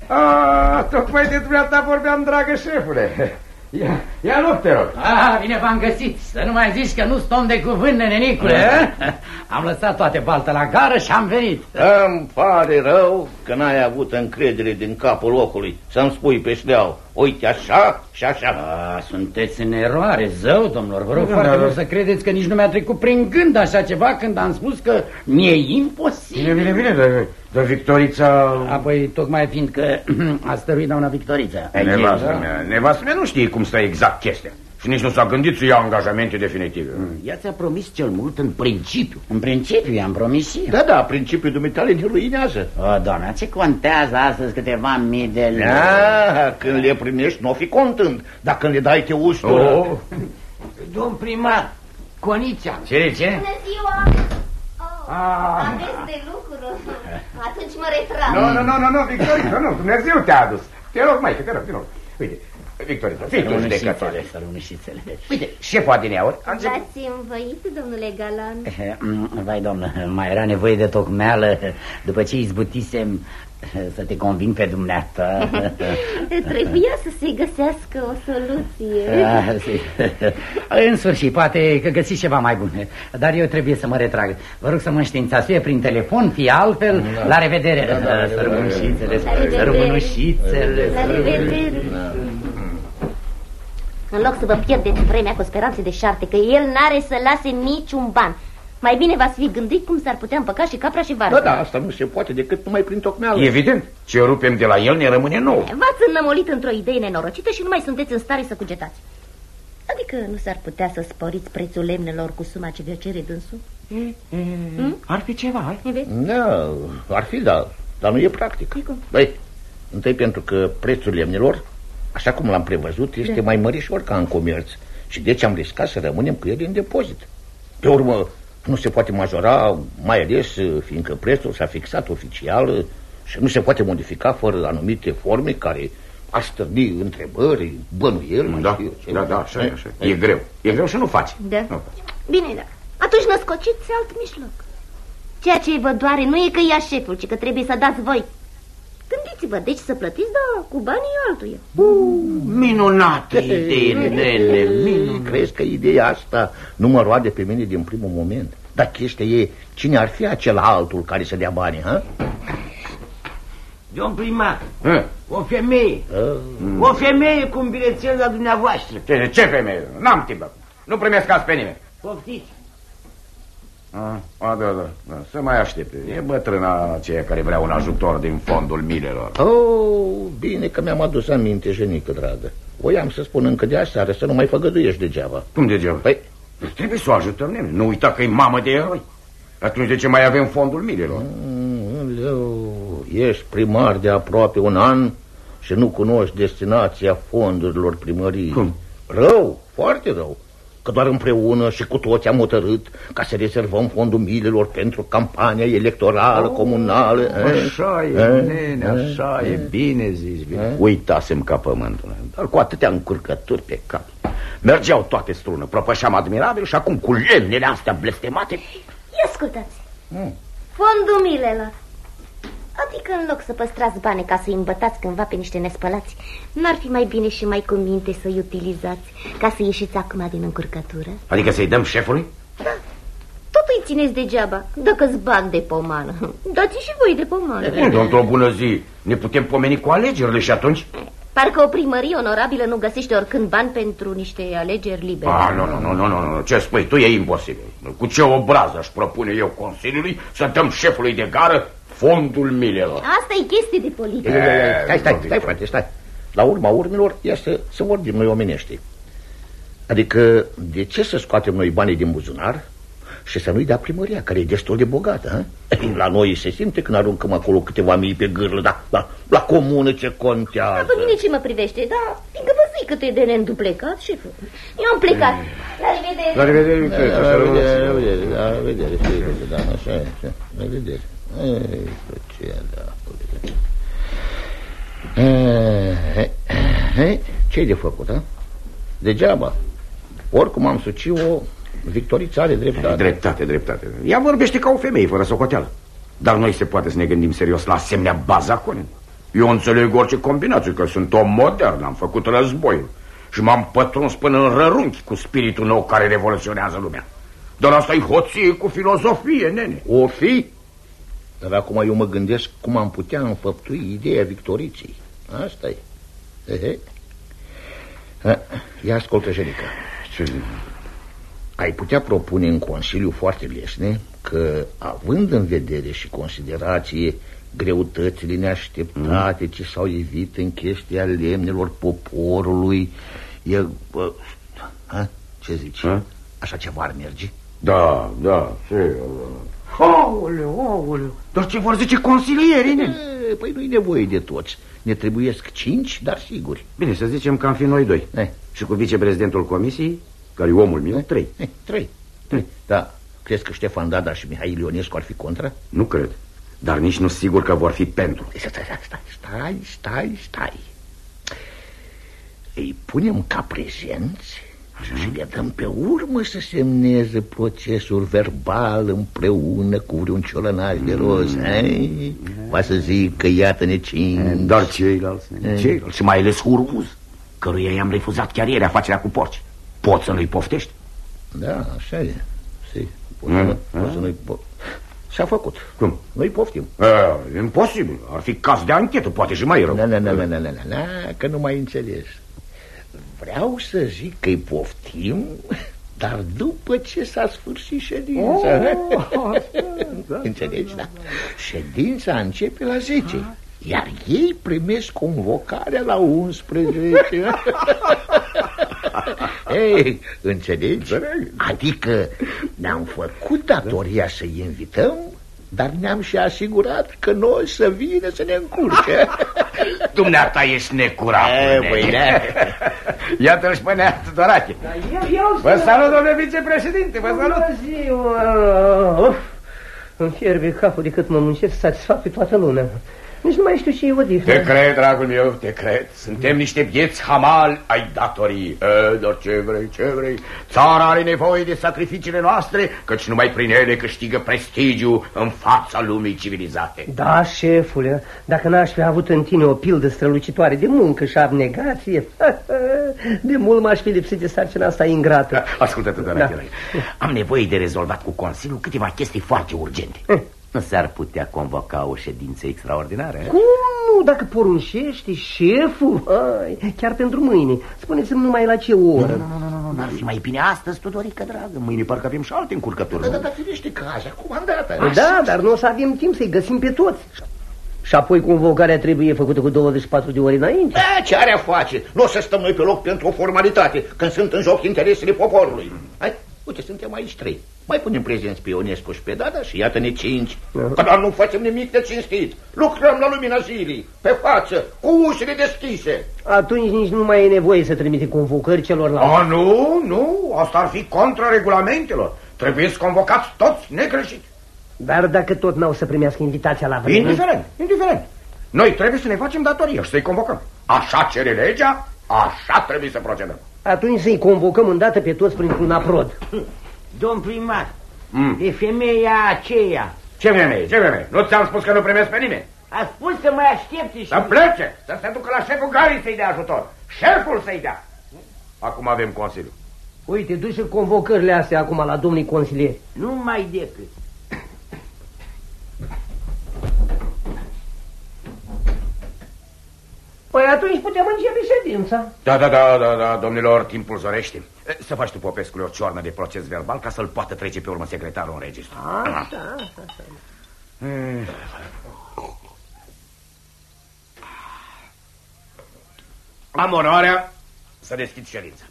Ah, tocmai de dumneata vorbeam, dragă șefule. Ia, ia loc, te rog. Ah, bine v-am găsit. Să nu mai zici că nu stăm de cuvânt, nenenicule. Eh? Am lăsat toate baltă la gară și am venit. Îmi pare rău că n-ai avut încredere din capul locului. Să-mi spui pe șleau, uite așa și așa. Ah, sunteți în eroare, zău, domnilor. Vă rog da, foarte mult să credeți că nici nu mi-a trecut prin gând așa ceva când am spus că mi-e imposibil. Bine, bine, bine, dar, dar Victorița... Apoi, tocmai fiindcă a stăruit doamna Victorița. Nevastă mea, nevastă mea nu știe cum stă exact chestia. Și nici nu s-a gândit să ia angajamente definitive. Mm. Ea ți-a promis cel mult în principiu. În principiu, i-am promis și eu. Da, da, principiul dumitale ne ruinează. O, doamna, ce contează astăzi câteva mii de lei? Da, când le primești, nu o fi contând. Dar când le dai, te ustură. Oh. Domn primar, Conița. Ce, ce? Bună ziua! Oh, ah. Aveți de lucru. Atunci mă retrag. Nu, nu, nu, nu, nu, Victorica, nu, Dumnezeu te-a adus. Te rog, mai, te rog, te rog. Uite, Victorica, fii tu judecătoare. Sălunișițele. Uite, șeful adineauri... V-ați învăit, domnule Galan? Vai, domnă, mai era nevoie de tocmeală după ce izbutisem să te conving pe dumneata. Trebuia să se găsească o soluție. Ah, în sfârșit, poate că găsiți ceva mai bun. Dar eu trebuie să mă retrag. Vă rog să mă înștiințați, fie prin telefon, fie altfel. Da. La revedere. Da, da, sărmânușițele, sărmânușițele. La revedere. În loc să vă pierdeți vremea cu speranțe de șarte, că el n-are să lase niciun ban. Mai bine v-ați fi gândit cum s-ar putea împăca și capra și varză. Da, da, asta nu se poate decât numai prin tocmeală. Evident, ce rupem de la el ne rămâne nou. V-ați înnămolit într-o idee nenorocită și nu mai sunteți în stare să cugetați. Adică nu s-ar putea să sporiți prețul lemnelor cu suma ce vi cere dânsul? E, e, hmm? Ar fi ceva, ai? Da, ar fi, da, dar nu e practic. E cum? Băi, întâi pentru că prețul lemnelor, așa cum l-am prevăzut, este da. mai mărișor ca în comerț. Și deci am riscat să rămânem cu el în depozit. Pe urmă, nu se poate majora, mai ales fiindcă prețul s-a fixat oficial și nu se poate modifica fără anumite forme care a stârni întrebări, bănuieli, da, știu ce. Da, da, așa e, așa e. E greu. E greu și nu faci. Da. Nu. Bine, da. Atunci născociți alt mijloc. Ceea ce vă doare nu e că ia șeful, ci că trebuie să dați voi. Gândiți-vă, deci să plătiți, da, cu banii altuia. Uh, minunată idee, nene, minunat. Crezi că ideea asta nu mă roade pe mine din primul moment? Dar chestia e, cine ar fi acel altul care să dea banii, ha? Domn primar, ha? o femeie, uh. o femeie cu un bilețel la dumneavoastră. Ce, ce femeie? N-am timp. Nu primesc azi pe nimeni. Poftiți. A, a, da, da, da, să mai aștepte. E bătrâna aceea care vrea un ajutor din fondul milelor. Oh, bine că mi-am adus aminte, jenică dragă. Voiam să spun încă de aseară să nu mai făgăduiești degeaba. Cum degeaba? Păi, Trebuie să o ajutăm, nene. Nu uita că e mamă de eroi. Atunci de ce mai avem fondul milelor? Mm, leu, ești primar de aproape un an și nu cunoști destinația fondurilor primăriei. Cum? Rău, foarte rău. Că doar împreună și cu toți am hotărât ca să rezervăm fondul milelor pentru campania electorală oh, comunală. Eh? Așa e, eh? nene, așa eh? e, bine zis, bine. Eh? Uitasem ca pământul, dar cu atâtea încurcături pe cap. Mergeau toate strună, propășeam admirabil și acum cu lemnele astea blestemate... Ia ascultați, mm. fondul milelor. Adică în loc să păstrați bani ca să-i îmbătați cândva pe niște nespălați, n-ar fi mai bine și mai cu minte să-i utilizați ca să ieșiți acum din încurcătură? Adică să-i dăm șefului? Da. Tot îi țineți degeaba, dacă-ți bani de pomană. Dați și voi de pomană. Într-o bună zi ne putem pomeni cu alegerile și atunci? Parcă o primărie onorabilă nu găsește oricând bani pentru niște alegeri libere. Ah, nu, nu, nu, nu, nu, nu, ce spui tu e imposibil. Cu ce obrază aș propune eu Consiliului să dăm șefului de gară fondul milelor. Asta e chestie de politică. Stai, stai, stai, frate, stai. La urma urmelor, ia să, să vorbim noi omenești. Adică, de ce să scoatem noi banii din buzunar și să nu-i dea primăria, care e destul de bogată? A? La noi se simte când aruncăm acolo câteva mii pe gârlă, dar la, la comună ce contează. Da, pe mine ce mă privește, da, fiindcă vă zic cât e de neînduplecat, șeful. Eu am plecat. La revedere. La revedere, La revedere, la revedere, la revedere, da, așa, așa, la revedere. Ei, ce Ce-i de făcut, a? Degeaba. Oricum am sucit o victoriță are dreptate. Dreptate, dreptate. Ea vorbește ca o femeie, fără socoteală. Dar noi se poate să ne gândim serios la asemenea bazaconen. Eu înțeleg orice combinație, că sunt om modern, am făcut războiul și m-am pătruns până în rărunchi cu spiritul nou care revoluționează lumea. Dar asta e hoție cu filozofie, nene. O fi? Dar acum eu mă gândesc cum am putea înfăptui ideea victoriței. asta e. Ehe. Ia ascultă, Jelica. Ce? Ai putea propune în Consiliu foarte lesne că, având în vedere și considerație greutățile neașteptate mm. ce s-au evit în chestia lemnelor poporului, e... Bă, ha? Ce zici? Ha? Așa ceva ar merge? Da, da, ce... Aoleu, aoleu, dar ce vor zice consilierii, ne? Păi nu-i nevoie de toți. Ne trebuiesc cinci, dar siguri. Bine, să zicem că am fi noi doi. E. Și cu viceprezidentul comisiei, care e omul meu, e. trei. E, trei. trei. Da, crezi că Ștefan Dada și Mihai Ionescu ar fi contra? Nu cred, dar nici nu sigur că vor fi pentru. Stai, stai, stai, stai, stai, stai. Îi punem ca prezenți Așa. Și le dăm pe urmă să semneze procesul verbal împreună cu vreun ciolănaș de roz mm. Va să zic că iată-ne cinci Doar ceilalți, ceilalți Și mai ales Hurmuz Căruia i-am refuzat chiar ieri afacerea cu porci Poți să nu-i poftești? Da, așa e si, Poți mm. să nu-i poftești S-a făcut. Cum? Noi poftim. A, imposibil. Ar fi caz de anchetă, poate și mai rău. Nu, nu, nu, nu, nu, nu, că nu mai înțelegi. Vreau să zic că-i poftim, dar după ce s-a sfârșit ședința. Oh, da, Înțelegi, da? Ședința începe la 10. Iar ei primesc convocarea la 11 Ei, înțelegi? Adică ne-am făcut datoria să-i invităm dar ne-am și asigurat că noi să vină să ne încurce Dumneata ești necurat păi, da. Iată-l și pe Nea Tudorache Vă salut, domnule vicepreședinte, vă salut. Bună ziua Îmi fierbe capul de cât mă muncesc să satisfac pe toată lumea nici nu mai știu ce e odihnă. Te cred, dragul meu, te cred. Suntem niște vieți hamali ai datorii. E, dar ce vrei, ce vrei? Țara are nevoie de sacrificiile noastre, căci numai prin ele câștigă prestigiu în fața lumii civilizate. Da, șefule, dacă n-aș fi avut în tine o pildă strălucitoare de muncă și abnegație, de mult m-aș fi lipsit de sarcina asta ingrată. Ascultă-te, da. Am nevoie de rezolvat cu Consiliul câteva chestii foarte urgente. Eh. Nu s-ar putea convoca o ședință extraordinară? Cum nu? Dacă poruncești, șeful, hai, chiar pentru mâine. Spuneți-mi numai la ce oră. Nu, nu, nu, nu, nu ar fi mai bine astăzi, Tudorică, dragă. Mâine parcă avem și alte încurcături. Da, da, da, firește că așa, comandată. Păi da, dar nu o să avem timp să-i găsim pe toți. Și apoi convocarea trebuie făcută cu 24 de ori înainte. Da, ce are a face? Nu o să stăm noi pe loc pentru o formalitate, când sunt în joc interesele poporului. Hai, Uite, suntem aici trei. Mai punem prezenți pe Ionescu și pe Dada și iată-ne cinci. Că dar nu facem nimic de cinstit. Lucrăm la lumina zilei, pe față, cu ușile deschise. Atunci nici nu mai e nevoie să trimite convocări celorlalți. A, nu, nu, asta ar fi contra regulamentelor. Trebuie să convocați toți negreșit. Dar dacă tot n-au să primească invitația la vreme... Indiferent, indiferent. Noi trebuie să ne facem datoria și să-i convocăm. Așa cere legea, așa trebuie să procedăm. Atunci să-i convocăm îndată pe toți printr-un aprod. Domn primar, Mm. e femeia aceea. Ce femeie, ce femeie? Nu ți-am spus că nu primesc pe nimeni? A spus să mai aștepte și... Să plece, să se ducă la șeful garii să-i dea ajutor. Șeful să-i dea. Acum avem consiliu. Uite, duci convocările astea acum la domnii consilieri. Nu mai decât. Păi atunci putem începe ședința. Da, da, da, da, da, domnilor, timpul zorește. Să faci tu, Popescule, o ciornă de proces verbal ca să-l poată trece pe urmă secretarul în registru. Așa, Eh. Am onoarea să deschid ședința.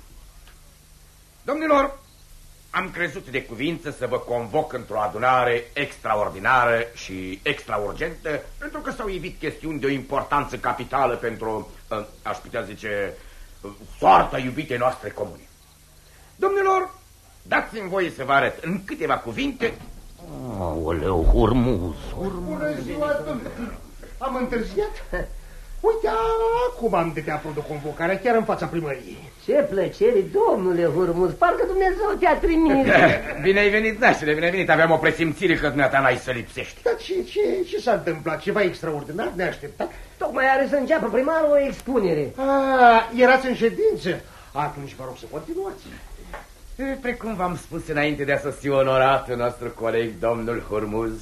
Domnilor, am crezut de cuvință să vă convoc într-o adunare extraordinară și extraurgentă, pentru că s-au evit chestiuni de o importanță capitală pentru, eh, aș putea zice, eh, soarta iubitei noastre comune. Domnilor, dați-mi voie să vă arăt în câteva cuvinte Aoleu, hurmuz. Bună ziua, domnule. Am întârziat? Uite, acum am de te aprobă convocarea, chiar în fața primăriei. Ce plăcere, domnule Hurmuz, parcă Dumnezeu te-a trimis. Bine ai venit, nașule, bine ai venit. Aveam o presimțire că dumneata n-ai să lipsești. Dar ce, ce, ce s-a întâmplat? Ceva extraordinar neașteptat? Tocmai are să înceapă primarul o expunere. A, erați în ședință? Atunci vă rog să continuați. E, Precum v-am spus înainte de a sosi onoratul nostru coleg, domnul Hormuz,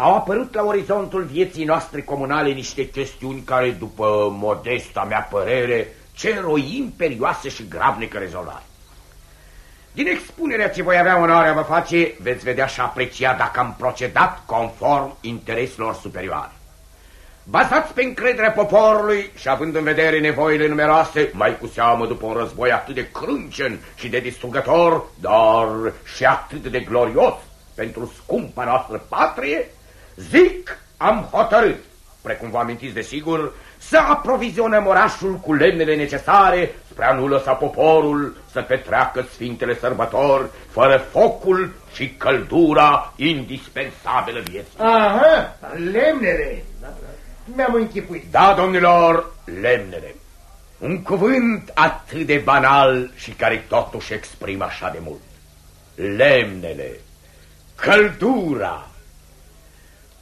au apărut la orizontul vieții noastre comunale niște chestiuni care, după modesta mea părere, cer o imperioasă și gravnică rezolvare. Din expunerea ce voi avea onoarea vă face, veți vedea și aprecia dacă am procedat conform intereselor superioare. Bazați pe încrederea poporului și având în vedere nevoile numeroase, mai cu seamă după un război atât de crâncen și de distrugător, dar și atât de glorios pentru scumpa noastră patrie, zic, am hotărât, precum vă amintiți de sigur, să aprovizionăm orașul cu lemnele necesare spre a nu lăsa poporul să petreacă sfintele sărbători fără focul și căldura indispensabilă vieții. Aha, lemnele. Mi-am închipuit. Da, domnilor, lemnele. Un cuvânt atât de banal și care totuși exprimă așa de mult. Lemnele, căldura.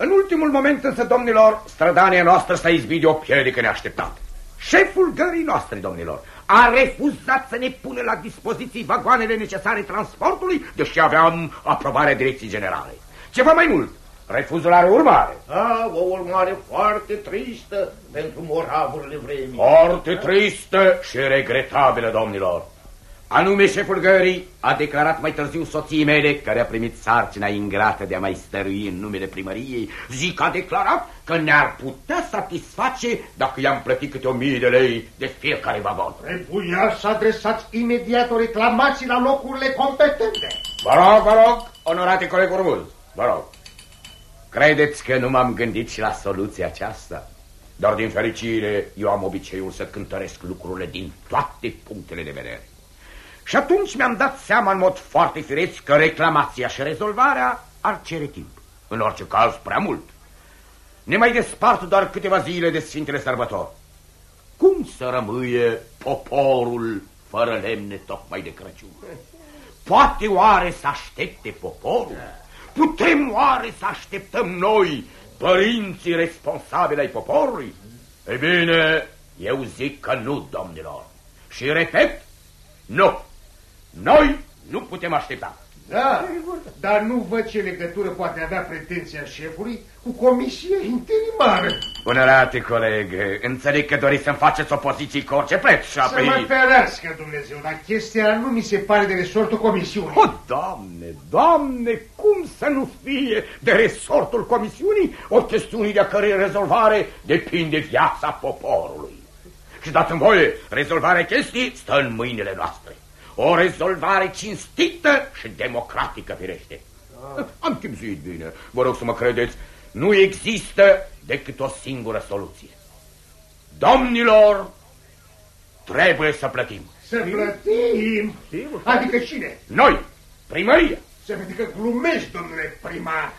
În ultimul moment însă, domnilor, strădania noastră s-a izbit de o piedică neașteptată. Șeful gării noastre, domnilor, a refuzat să ne pună la dispoziții vagoanele necesare transportului, deși aveam aprobarea direcției generale. Ceva mai mult, refuzul are urmare. A, o urmare foarte tristă pentru moravurile vremii. Foarte tristă și regretabilă, domnilor. Anume, șeful gării a declarat mai târziu soției mele, care a primit sarcina ingrată de a mai stărui în numele primăriei, zic a declarat că ne-ar putea satisface dacă i-am plătit câte o mie de lei de fiecare vagon. Trebuia să adresați imediat o reclamație la locurile competente. Vă rog, vă rog, onorate coleg Urmuz, vă rog. Credeți că nu m-am gândit și la soluția aceasta? Dar din fericire eu am obiceiul să cântăresc lucrurile din toate punctele de vedere. Și atunci mi-am dat seama în mod foarte fireț că reclamația și rezolvarea ar cere timp. În orice caz, prea mult. Ne mai despart doar câteva zile de Sfintele Sărbători. Cum să rămâie poporul fără lemne tocmai de Crăciun? Poate oare să aștepte poporul? Putem oare să așteptăm noi, părinții responsabili ai poporului? Ei bine, eu zic că nu, domnilor. Și repet, nu. Noi nu putem aștepta. Da, dar nu văd ce legătură poate avea pretenția șefului cu comisia interimară. Onorate coleg, înțeleg că doriți să-mi faceți opoziții cu orice preț și Să apoi... mă ferească Dumnezeu, dar chestia nu mi se pare de resortul comisiunii. O, doamne, doamne, cum să nu fie de resortul comisiunii o chestiune de a cărei rezolvare depinde viața poporului. Și dați-mi voie, rezolvarea chestii stă în mâinile noastre. O rezolvare cinstită și democratică, firește. Am chipzuit bine. Vă rog să mă credeți, nu există decât o singură soluție. Domnilor, trebuie să plătim. Să plătim? Adică cine? Noi, primăria. Se vede că glumești, domnule primar.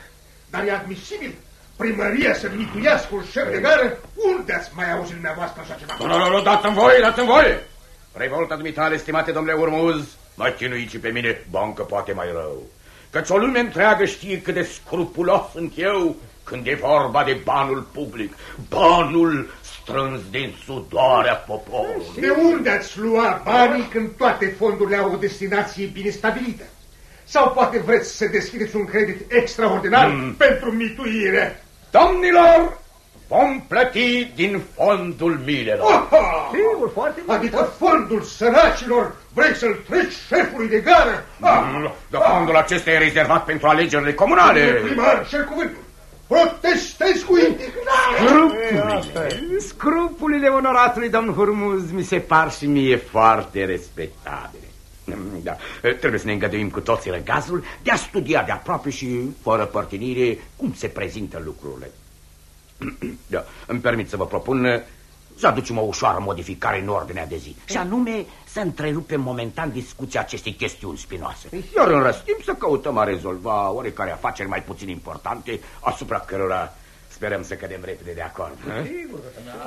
Dar e admisibil primăria să mituiască un șef de gară? Unde ați mai auzit dumneavoastră așa ceva? Nu, nu, nu, nu dați-mi voie, dați-mi voie. Revolta dumitale, stimate domnule Urmuz, mă chinuiți pe mine, bancă poate mai rău. Căci o lume întreagă știe cât de scrupulos sunt eu când e vorba de banul public, banul strâns din sudoarea poporului. De unde ați lua banii când toate fondurile au o destinație bine stabilită? Sau poate vreți să deschideți un credit extraordinar mm. pentru mituire? Domnilor, vom plăti din fondul milelor. Sigur, foarte bine. Adică fondul săracilor vrei să-l treci șefului de gară? Ah. Dar fondul acesta e rezervat pentru alegerile comunale. Primar, cer cuvântul. Protestez cu indignare! Scrupulile, scrupulile onoratului domn Hurmuz mi se par și mie foarte respectabile. Da, trebuie să ne îngăduim cu toții răgazul de a studia de aproape și fără părtinire cum se prezintă lucrurile. Da, îmi permit să vă propun să aducem o ușoară modificare în ordinea de zi. Și anume să întrerupem momentan discuția acestei chestiuni spinoase. Iar în răstimp să căutăm a rezolva oarecare afaceri mai puțin importante asupra cărora sperăm să cădem repede de acord. Sigur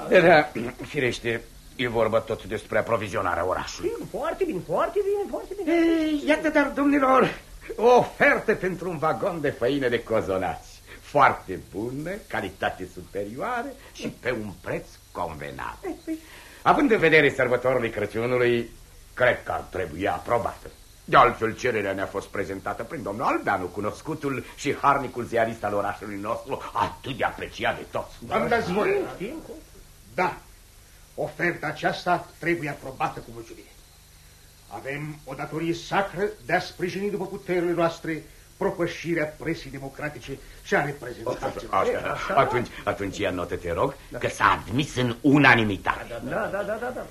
da. da, firește, e vorba tot despre aprovizionarea orașului. Sigur, foarte bine, foarte bine, foarte bine. Ei, iată, dar, domnilor, o ofertă pentru un vagon de făină de cozonați. Foarte bună, calitate superioară și pe un preț convenabil. Având în vedere sărbătorile Crăciunului, cred că ar trebui aprobată. De altfel, cererea ne-a fost prezentată prin domnul Albeanu, cunoscutul și harnicul ziarist al orașului nostru, atât de apreciat de toți. Am dați voi. Da, oferta aceasta trebuie aprobată cu mulțumire. Avem o datorie sacră de a sprijini după puterile noastre propășirea presii democratice și a reprezentanților. Atunci, atunci ia notă, te rog, da. că s-a admis în unanimitate. Da, da, da, da, da. da.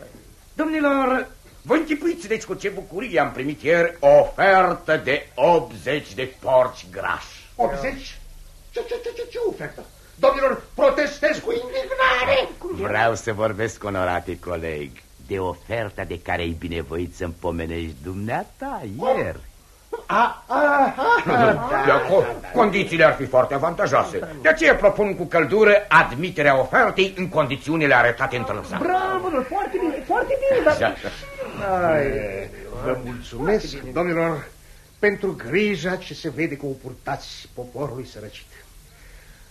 Domnilor, vă închipuiți deci cu ce bucurie am primit ieri o ofertă de 80 de porci grași. 80? Ce, ce, ce, ce, ce ofertă? Domnilor, protestez cu indignare! Vreau să vorbesc, onorate coleg, de oferta de care ai binevoit să-mi pomenești dumneata ieri. A, a, a, da, condițiile ar fi foarte avantajoase. De aceea propun cu căldură admiterea ofertei în condițiunile arătate în trânsa. Bravo, foarte bine, foarte bine. Dar... Da. Ai, vă mulțumesc, domnilor, pentru grija ce se vede că o purtați poporului sărăcit.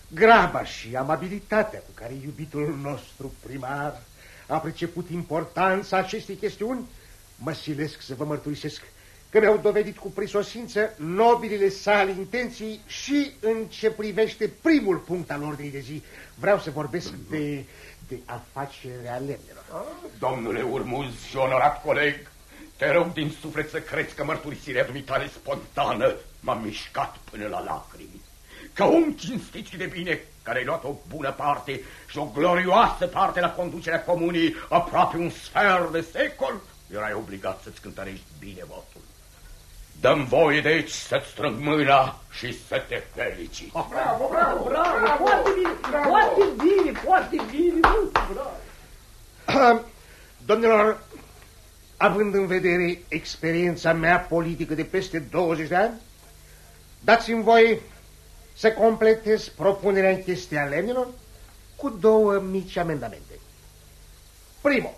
Graba și amabilitatea cu care iubitul nostru primar a priceput importanța acestei chestiuni, mă silesc să vă mărturisesc că mi-au dovedit cu prisosință nobilile sale intenții și în ce privește primul punct al ordinii de zi. Vreau să vorbesc de, de afacerea lemnelor. Domnule Urmuz și onorat coleg, te rog din suflet să crezi că mărturisirea dumitare spontană m-a mișcat până la lacrimi. Ca om cinstit și de bine, care ai luat o bună parte și o glorioasă parte la conducerea comunii aproape un sfert de secol, erai obligat să-ți cântărești bine votul. Dăm voie, deci, să-ți strâng mâna și să te felicit. Oh, bravo, bravo, bravo, foarte bine, foarte bine, foarte bine, bravo. Domnilor, având în vedere experiența mea politică de peste 20 de ani, dați-mi voi să completez propunerea în chestia lemnilor cu două mici amendamente. Primul,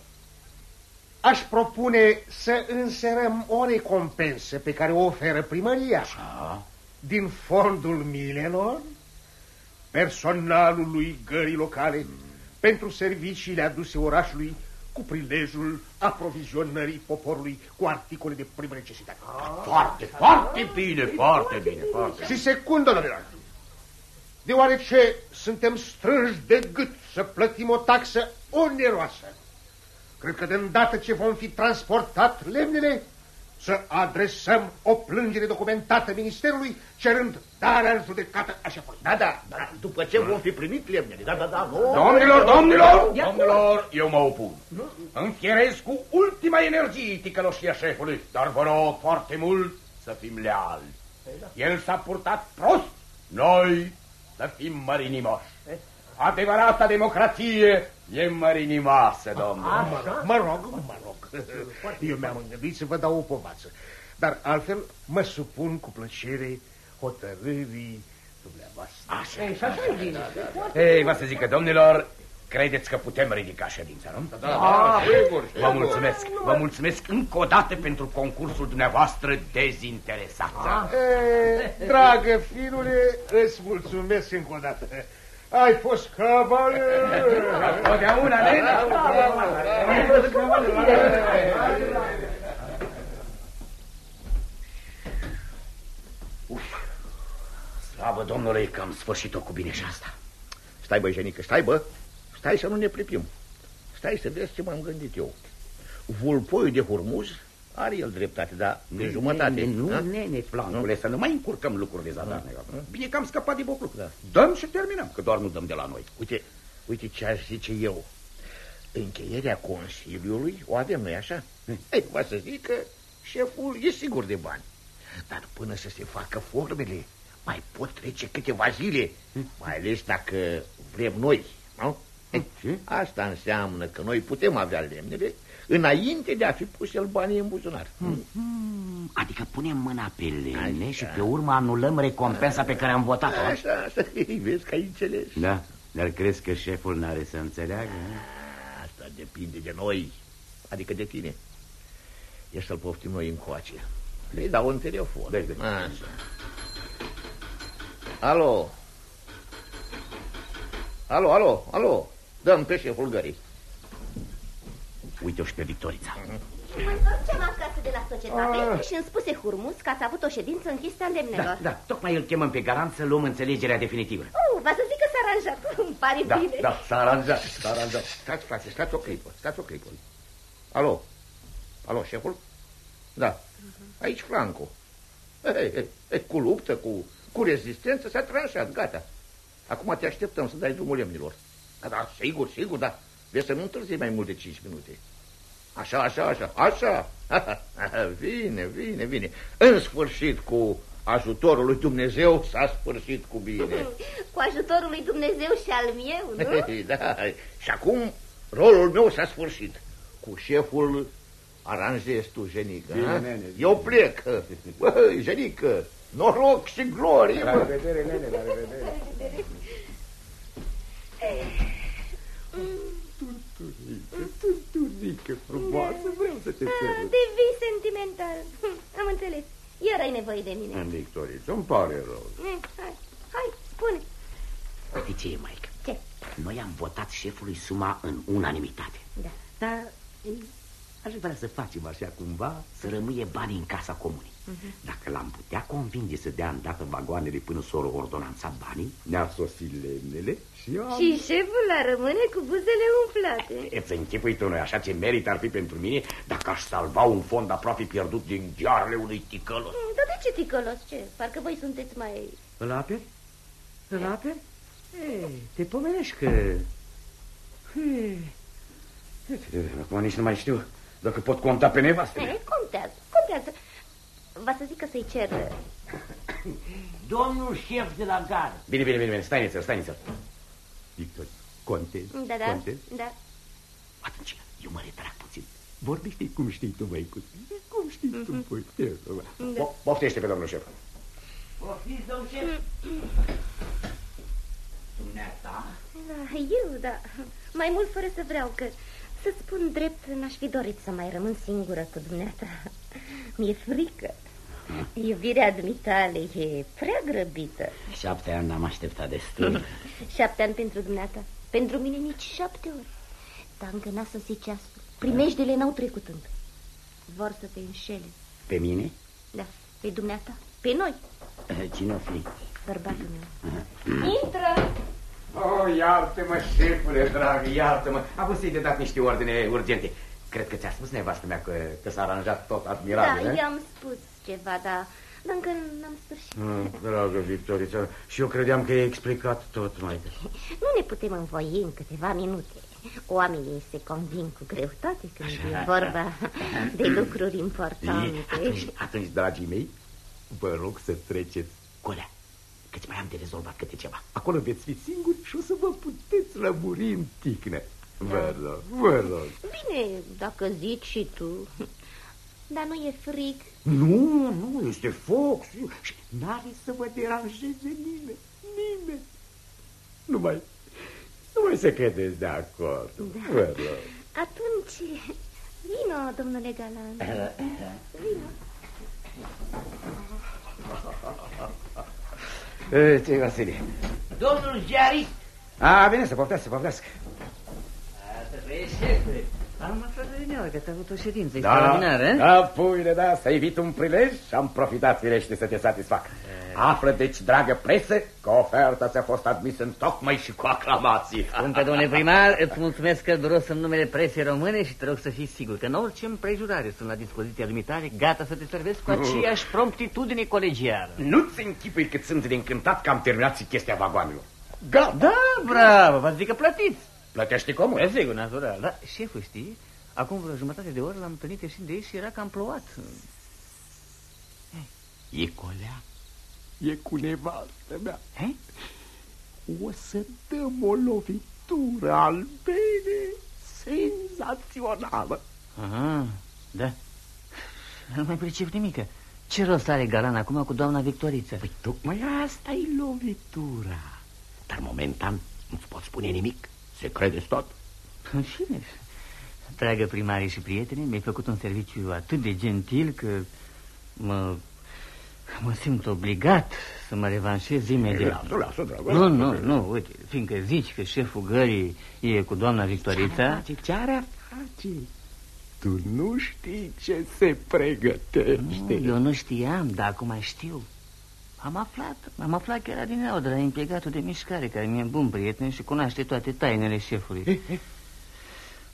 aș propune să înserăm o recompensă pe care o oferă primăria Așa. din fondul milelor personalului gării locale mm. pentru serviciile aduse orașului cu prilejul aprovizionării poporului cu articole de primă necesitate. Ah, foarte, foarte bine, foarte bine, foarte Și secundă, domnilor, deoarece suntem strânși de gât să plătim o taxă oneroasă Cred că de îndată ce vom fi transportat lemnele, să adresăm o plângere documentată Ministerului cerând darea în judecată a șefului. Da, da, da, după ce vom fi primit lemnele. Da, da, da, nu. Domnilor, domnilor, domnilor, eu mă opun. Înfierez cu ultima energie ticăloșia șefului, dar vă rog foarte mult să fim leali. El s-a purtat prost, noi să fim mărinimoși. Adevărata democrație e mărinimoasă, domnule. Mă rog, mă rog. Eu mi-am gândit să vă dau o povață. Dar altfel mă supun cu plăcere hotărârii dumneavoastră. Așa, așa, așa. Ei, vă să zic că, domnilor, credeți că putem ridica ședința, nu? Da, da, sigur, Vă mulțumesc, vă mulțumesc încă o dată pentru concursul dumneavoastră dezinteresat. E, dragă finule, îți mulțumesc încă o dată. Ai fost cavaler. Totdeauna, nene? Ai fost cavaler. Slavă Domnului că am sfârșit-o cu bine și asta. Stai, bă, Jenică, stai, bă. Stai să nu ne pripim. Stai să vezi ce m-am gândit eu. Vulpoiul de Hurmuz are el dreptate, dar de jumătate. Nene, nu, da? nene, flancule, să nu mai încurcăm lucrurile zadarne. Bine că am scăpat de bocluc. Da. Dăm și terminăm, că doar nu dăm de la noi. Uite, uite ce aș zice eu. Încheierea Consiliului o avem noi așa? Ei, va să zic că șeful e sigur de bani. Dar până să se facă formele, mai pot trece câteva zile, mai ales dacă vrem noi, nu? Eh, Asta înseamnă că noi putem avea lemnele înainte de a fi pus el banii în buzunar. Hmm, Adică punem mâna pe lemne și pe urmă anulăm recompensa pe care am votat-o. Așa, așa, vezi că ai înțeles. Da, dar crezi că șeful n-are să înțeleagă? Asta depinde de noi, adică de tine. E să-l poftim noi încoace. Le dau un telefon. Deci, deci. Așa. Alo? Alo, alo, alo? Dăm pe șeful gării. Uite-o și pe Victorița. Mă întorcem acasă de la societate și îmi spuse Hurmus că ați avut o ședință închisă a lemnelor. Da, da, tocmai îl chemăm pe garant să luăm înțelegerea definitivă. Oh, va să zic că s-a aranjat. Îmi pare Da, bine. da, s-a aranjat, s-a aranjat. Stați, frate, stați o clipă, stați o clipă. Alo? Alo, șeful? Da. Aici Franco. Ei, ei, ei, cu luptă, cu, cu rezistență s-a tranșat, gata. Acum te așteptăm să dai drumul lemnilor. Da, da, sigur, sigur, da. Vezi să nu întârzi mai mult de 5 minute. Așa, așa, așa, așa. Vine, vine, vine. În sfârșit, cu ajutorul lui Dumnezeu, s-a sfârșit cu bine. Cu ajutorul lui Dumnezeu și al meu, nu? da, și acum rolul meu s-a sfârșit. Cu șeful aranjezi tu, Jenică. Bine, ha? nene, Eu plec. Băi, Jenică, noroc și glorie. La bă. revedere, nene, la revedere. Tuturică frumoasă, vreau să te Ah, devii sentimental. Hm, Am înțeles. Iar ai nevoie de mine. Victoriță, îmi pare rău. Mm, Hai, hai, spune. Uite ce e, Mike? Ce? Noi am votat șefului suma în unanimitate. Da. Dar ei, aș vrea să facem așa cumva, să rămâie banii în casa comunei. Dacă l-am putea convinge să dea îndată vagoanele până s-o ordonanța banii, ne-ar sosi lemnele și eu am... Și șeful la rămâne cu buzele umflate. Îți închipui tu, noi așa ce merit ar fi pentru mine dacă aș salva un fond aproape pierdut din ghearele unui ticălos. Mm, Dar de ce ticălos? Ce? Parcă voi sunteți mai... Îl aperi? Îl aperi? Ei, te pomenești că... Ei, Acum nici nu mai știu dacă pot conta pe nevastă. E, contează, contează. Va să zic că să-i cer... Domnul șef de la gară. Bine, bine, bine, bine. stai nițel, stai nițel. Victor, contez, Da, da, contez. da. Atunci, eu mă retrag puțin. Vorbește cum știi tu, măicuț. Cum știi tu, băi? Te rog. Da. Po- Poftește pe domnul șef. Poftiți, domn șef? Dumneata? Da, eu, da. Mai mult fără să vreau că... Să spun drept, n-aș fi dorit să mai rămân singură cu dumneata. Mi-e frică. Iubirea dumitale e prea grăbită. Șapte ani n-am așteptat destul. Șapte ani pentru dumneata. Pentru mine nici șapte ori. Dar încă n-a sosit ceasul. Primejdele n-au trecut încă. Vor să te înșele. Pe mine? Da, pe dumneata. Pe noi, Cine o fi? bărbatul meu. Intră! Oh, iartă-mă, șefule, drag, iartă-mă. Am vrut să-i de dat niște ordine urgente. Cred că ți-a spus nevastă mea că, că s-a aranjat tot admirabil, Da, eh? i-am spus ceva, dar dar încă n-am sfârșit. Mm, dragă Victorița, și eu credeam că ai explicat tot mai Nu ne putem învoi în câteva minute. Oamenii se convin cu greutate când e vorba de lucruri importante. Atunci, atunci, dragii mei, vă rog să treceți colea, căci mai am de rezolvat câte ceva. Acolo veți fi singuri și o să vă puteți lămuri în ticnă. Vă rog, vă rog. Bine, dacă zici și tu. Dar nu e frig. Nu, nu, este foc și n-are să vă deranjeze nimeni, nimeni. Nu mai, nu mai să credeți de acord. Da. Vă rog. Atunci, vino, domnule Galan. Vino. Ce, Vasile? Domnul ziarist! A, bine, să poftească, să poftească. Șefe, am aflat de dimineață că ați avut o ședință Da, extraordinară. da, puile, da, să evit un prilej și am profitat firește să te satisfac. Află, deci, dragă presă, că oferta ți-a fost admisă în tocmai și cu aclamații. Încă, domnule primar, îți mulțumesc călduros în numele presei române și te rog să fii sigur că în orice împrejurare sunt la dispoziția dumitare, gata să te servesc cu aceeași promptitudine colegială. Nu-ți închipui cât sunt de încântat că am terminat și chestia vagoanelor. Gata. Da, bravo, v-ați zis că plătiți. Plătești comun. E sigur, natural. Da, șeful, știi, acum vreo jumătate de oră l-am întâlnit ieșind de aici și era cam plouat. E colea. E cu nevastă mea. He? O să dăm o lovitură albene senzațională. Aha, da. Nu mai pricep nimică. Ce rost are Galan acum cu doamna Victoriță? Păi tocmai asta e lovitura. Dar momentan nu-ți pot spune nimic. Se credeți tot? În fine, dragă primarii și prieteni, mi-ai făcut un serviciu atât de gentil că mă, mă simt obligat să mă revanșez imediat. Lasă, lasă, dragă. Nu, nu, nu, uite, fiindcă zici că șeful gării e cu doamna Victorița... Ce are a face? Tu nu știi ce se pregătește. Nu, eu nu știam, dar acum știu. Am aflat, am aflat chiar din nou de la implegatul de mișcare, care mi-e bun prieten și cunoaște toate tainele șefului.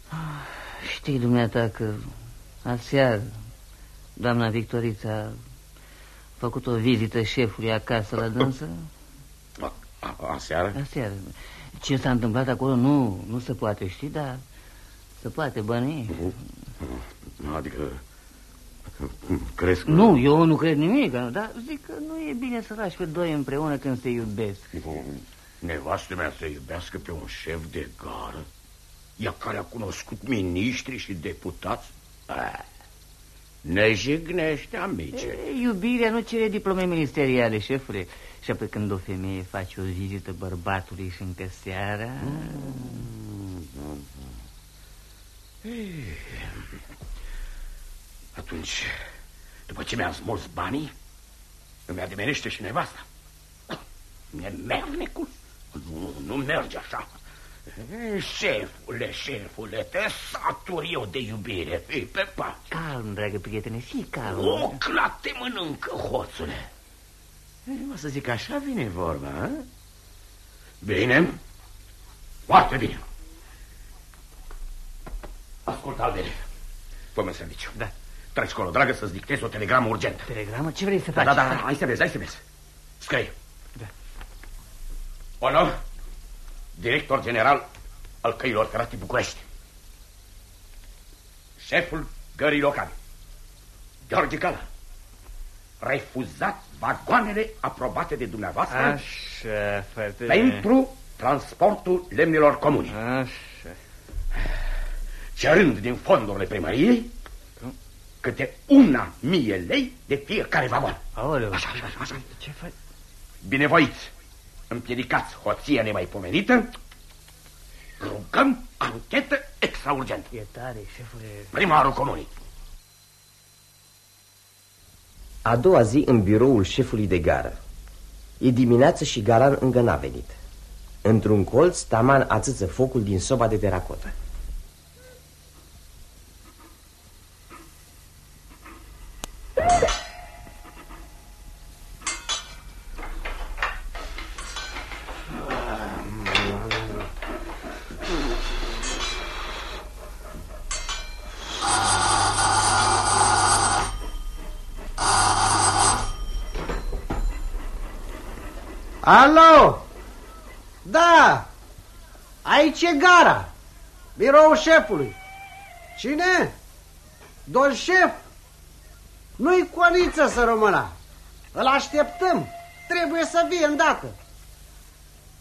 Ah, Știi, dumneata, că aseară doamna Victorița a făcut o vizită șefului acasă la dânsă? Aseară? Aseară. Ce s-a întâmplat acolo nu, nu se poate ști, dar se poate bănui. Adică... Crezi că... Nu, eu nu cred nimic, dar zic că nu e bine să lași pe doi împreună când se iubesc. Nevastă mea să iubească pe un șef de gară? Ea care a cunoscut miniștri și deputați? A, ne jignește, amice. E, iubirea nu cere diplome ministeriale, șefule. Și apoi când o femeie face o vizită bărbatului și încă seara... Mm. Atunci, după ce mi-am smuls banii, îmi ademenește și nevasta. Nemernicul? Nu, nu merge așa. E, Șefule, șefule, te satur eu de iubire, fii pe pace. Calm, dragă prietene, fii calm. O clat te mănâncă, hoțule. E, O să zic așa vine vorba, a? Bine, foarte bine. Ascultă, Albere, fă-mă serviciu. Da. Treci acolo, dragă, să-ți dictezi o telegramă urgentă. Telegramă? Ce vrei să Da, faci? da, da, hai să vezi, hai să vezi. Scrie. Da. Onor, director general al căilor ferate București. Șeful gării locale. Gheorghe Cala. Refuzat vagoanele aprobate de dumneavoastră Așa, frate. pentru transportul lemnilor comune. Așa. cerând din fondurile primăriei câte una mie lei de fiecare vagon. Aoleu. Așa, așa, așa. Ce faci? Binevoiți, împiedicați hoția nemaipomenită, rugăm anchetă extraurgentă. E tare, șefule. Primarul comunii. A doua zi în biroul șefului de gară. E dimineață și Galan încă n-a venit. Într-un colț, Taman ațâță focul din soba de teracotă. Alo? Da, aici e gara, biroul șefului. Cine? Domn șef? Nu-i coniță să rămână. Îl așteptăm. Trebuie să vie îndată.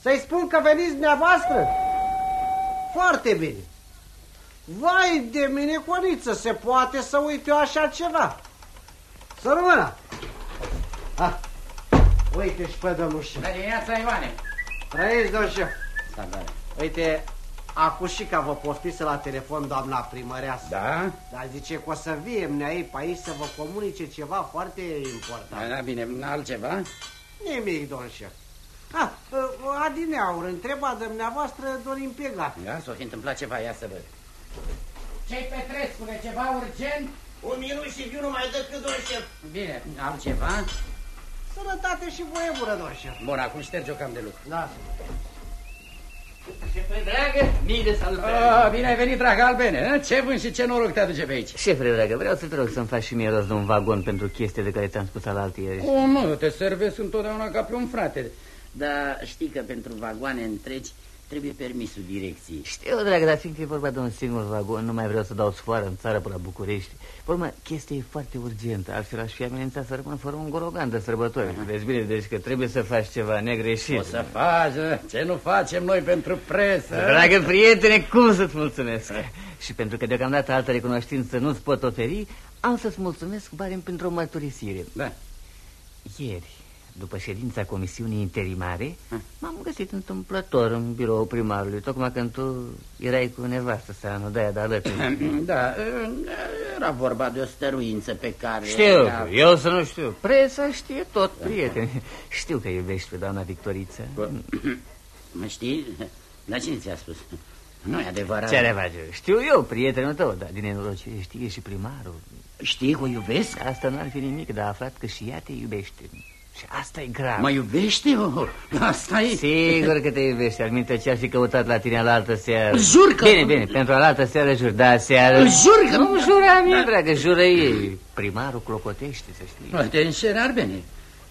Să-i spun că veniți dumneavoastră? Foarte bine. Vai de mine, coniță, se poate să uite eu așa ceva. Să rămână. Ah. Uite și pe domnul șef. Bună dimineața, Ioane. Trăiți, domn șef. Salutare. Uite, Acușica vă poftise la telefon doamna primăreasă. Da? Dar zice că o să vie mneai pe aici să vă comunice ceva foarte important. Da, bine, altceva? Nimic, domn șef. Ah, Adineaur, întreba de dumneavoastră Dorin Pega. Da, s-o fi întâmplat ceva, ia să văd. Ce-i Petrescule, ceva urgent? Un minut și viu nu mai decât domn șef. Bine, altceva? Sănătate și voie bună, domn șef. Bun, acum șterge-o cam de lucru. Da. Șefule dragă, mii de salutări. Oh, bine ai venit, dragă Albene. Ce vânt și ce noroc te aduce pe aici? Șefule dragă, vreau să te rog să-mi faci și mie rost de un vagon pentru chestia de care ți-am spus alaltă ieri. O, nu, te servesc întotdeauna ca pe un frate. Dar știi că pentru vagoane întregi trebuie permisul direcției. Știu, dragă, dar fiindcă e vorba de un singur vagon, nu mai vreau să dau sfoară în țară până la București. Pe urmă, chestia e foarte urgentă, altfel aș fi amenințat să rămân fără un gorogan de sărbători. Uh -huh. Deci bine, deci că trebuie să faci ceva negreșit. O să faci, ce nu facem noi pentru presă? Dragă prietene, cum să-ți mulțumesc? Și pentru că deocamdată altă recunoștință nu-ți pot oferi, am să-ți mulțumesc bani pentru o mărturisire. Da. Ieri, după ședința comisiunii interimare, m-am găsit întâmplător în birou primarului, tocmai când tu erai cu nevastă sa, nu de-aia de alături. Da, era vorba de o stăruință pe care... Știu, era... eu să nu știu. Presa știe tot, prieteni. Știu că iubești pe doamna Victoriță. Mă știi? Dar cine ți-a spus? Nu e adevărat. Ce face? Știu eu, prietenul tău, dar din nenorocire știe și primarul. Știi că o iubesc? Asta n-ar fi nimic, dar a aflat că și ea te iubește. Și asta e grav. Mă iubește? Oh, asta e... Sigur că te iubește. Alminte, ce-ar fi căutat la tine la altă seară? Jur că... Bine, bine, pentru la altă seară jur, da, seară... Jur că... Nu jura mie, dragă, jură ei. Primarul clocotește, să știi. Te înșerar bine.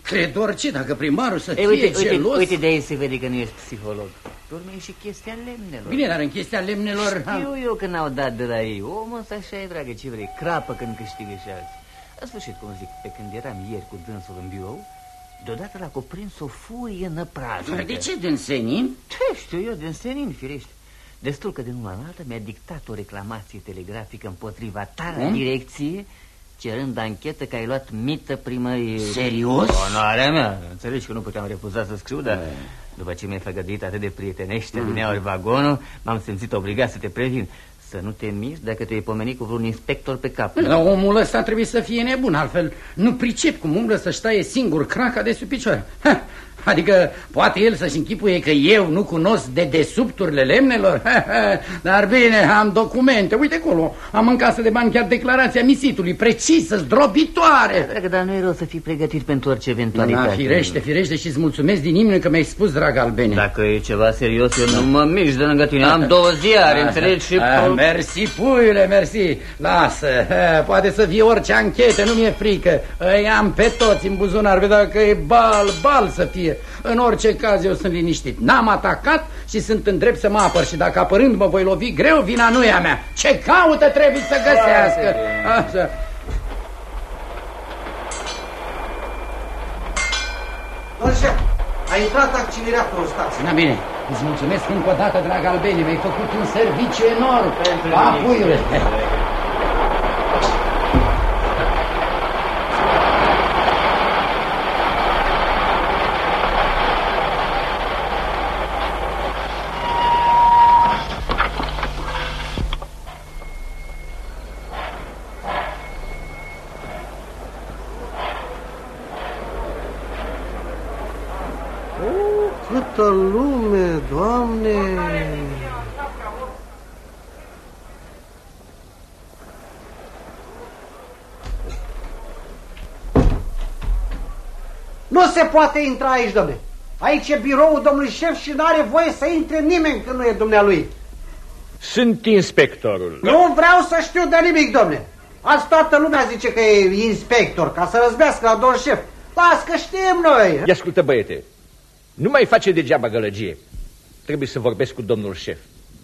Cred orice, dacă primarul să Ei, fie uite, uite, gelos... uite de aici se vede că nu ești psiholog. Pe urmă e și chestia lemnelor. Bine, dar în chestia lemnelor... Știu eu că n-au dat de la ei. Omul ăsta așa e, dragă, ce vrei, crapă când câștigă și alții. În sfârșit, cum zic, pe când eram ieri cu dânsul în birou, Deodată l-a cuprins o furie năpraznică. De ce, din senin? Ce știu eu, din senin, firește. Destul că din una în alta mi-a dictat o reclamație telegrafică împotriva ta la direcție, cerând anchetă că ai luat mită primărie. Serios? Onoarea mea. Înțelegi că nu puteam refuza să scriu, dar după ce mi-ai făgăduit atât de prietenește mm. din vagonul, m-am simțit obligat să te previn. Să nu te miri dacă te-ai pomenit cu vreun inspector pe cap. Dar omul ăsta trebuie să fie nebun, altfel nu pricep cum umblă să-și taie singur craca de sub picioare. Ha, adică poate el să-și închipuie că eu nu cunosc de desubturile lemnelor? Ha, ha, dar bine, am documente. Uite acolo, am în casă de bani chiar declarația misitului, precisă, zdrobitoare. Dragă, dar nu e rău să fii pregătit pentru orice eventualitate. Da, firește, firește și îți mulțumesc din inimă că mi-ai spus, drag Albene. Dacă e ceva serios, eu nu mă mișc de lângă tine. Am două ziare, înțelegi? Și... Ah, mersi, puiule, mersi. Lasă, poate să fie orice anchetă, nu mi-e frică. Îi am pe toți în buzunar, pe dacă e bal, bal să fie. În orice caz eu sunt liniștit. N-am atacat și sunt în drept să mă apăr și dacă apărând mă voi lovi greu, vina nu e a mea. Ce caută trebuie să găsească. Așa. Domnule a intrat acceleratorul în stație. Na bine, îți mulțumesc încă o dată, drag Albeni, mi-ai făcut un serviciu enorm. Pa, puiule. Câtă lume, Doamne! Nu se poate intra aici, domnule. Aici e biroul domnului șef și nu are voie să intre nimeni când nu e dumnealui. Sunt inspectorul. Nu vreau să știu de nimic, domnule. Azi toată lumea zice că e inspector, ca să răzbească la domnul șef. Las că știm noi. Ia ascultă, băiete. Nu mai face degeaba gălăgie. Trebuie să vorbesc cu domnul șef.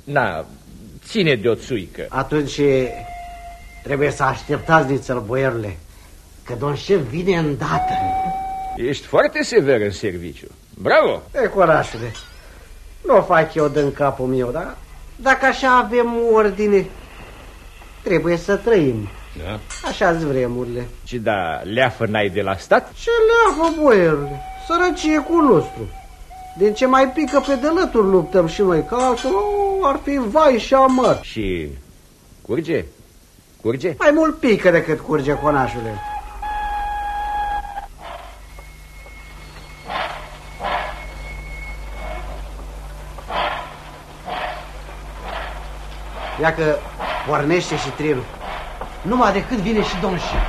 Na, ține de o țuică. Atunci trebuie să așteptați nițel, boierule, că domn șef vine îndată. Ești foarte sever în serviciu. Bravo! E, corașule, nu o fac eu din capul meu, dar dacă așa avem ordine, trebuie să trăim. Da. Așa-s vremurile. Și da, leafă n-ai de la stat? Ce leafă, boierule? Sărăcie cu nostru. Din ce mai pică pe delături luptăm și noi, că altfel oh, ar fi vai și amăr. Și curge? Curge? Mai mult pică decât curge, conașule. Ia că pornește și trenul. Numai decât vine și domn șef.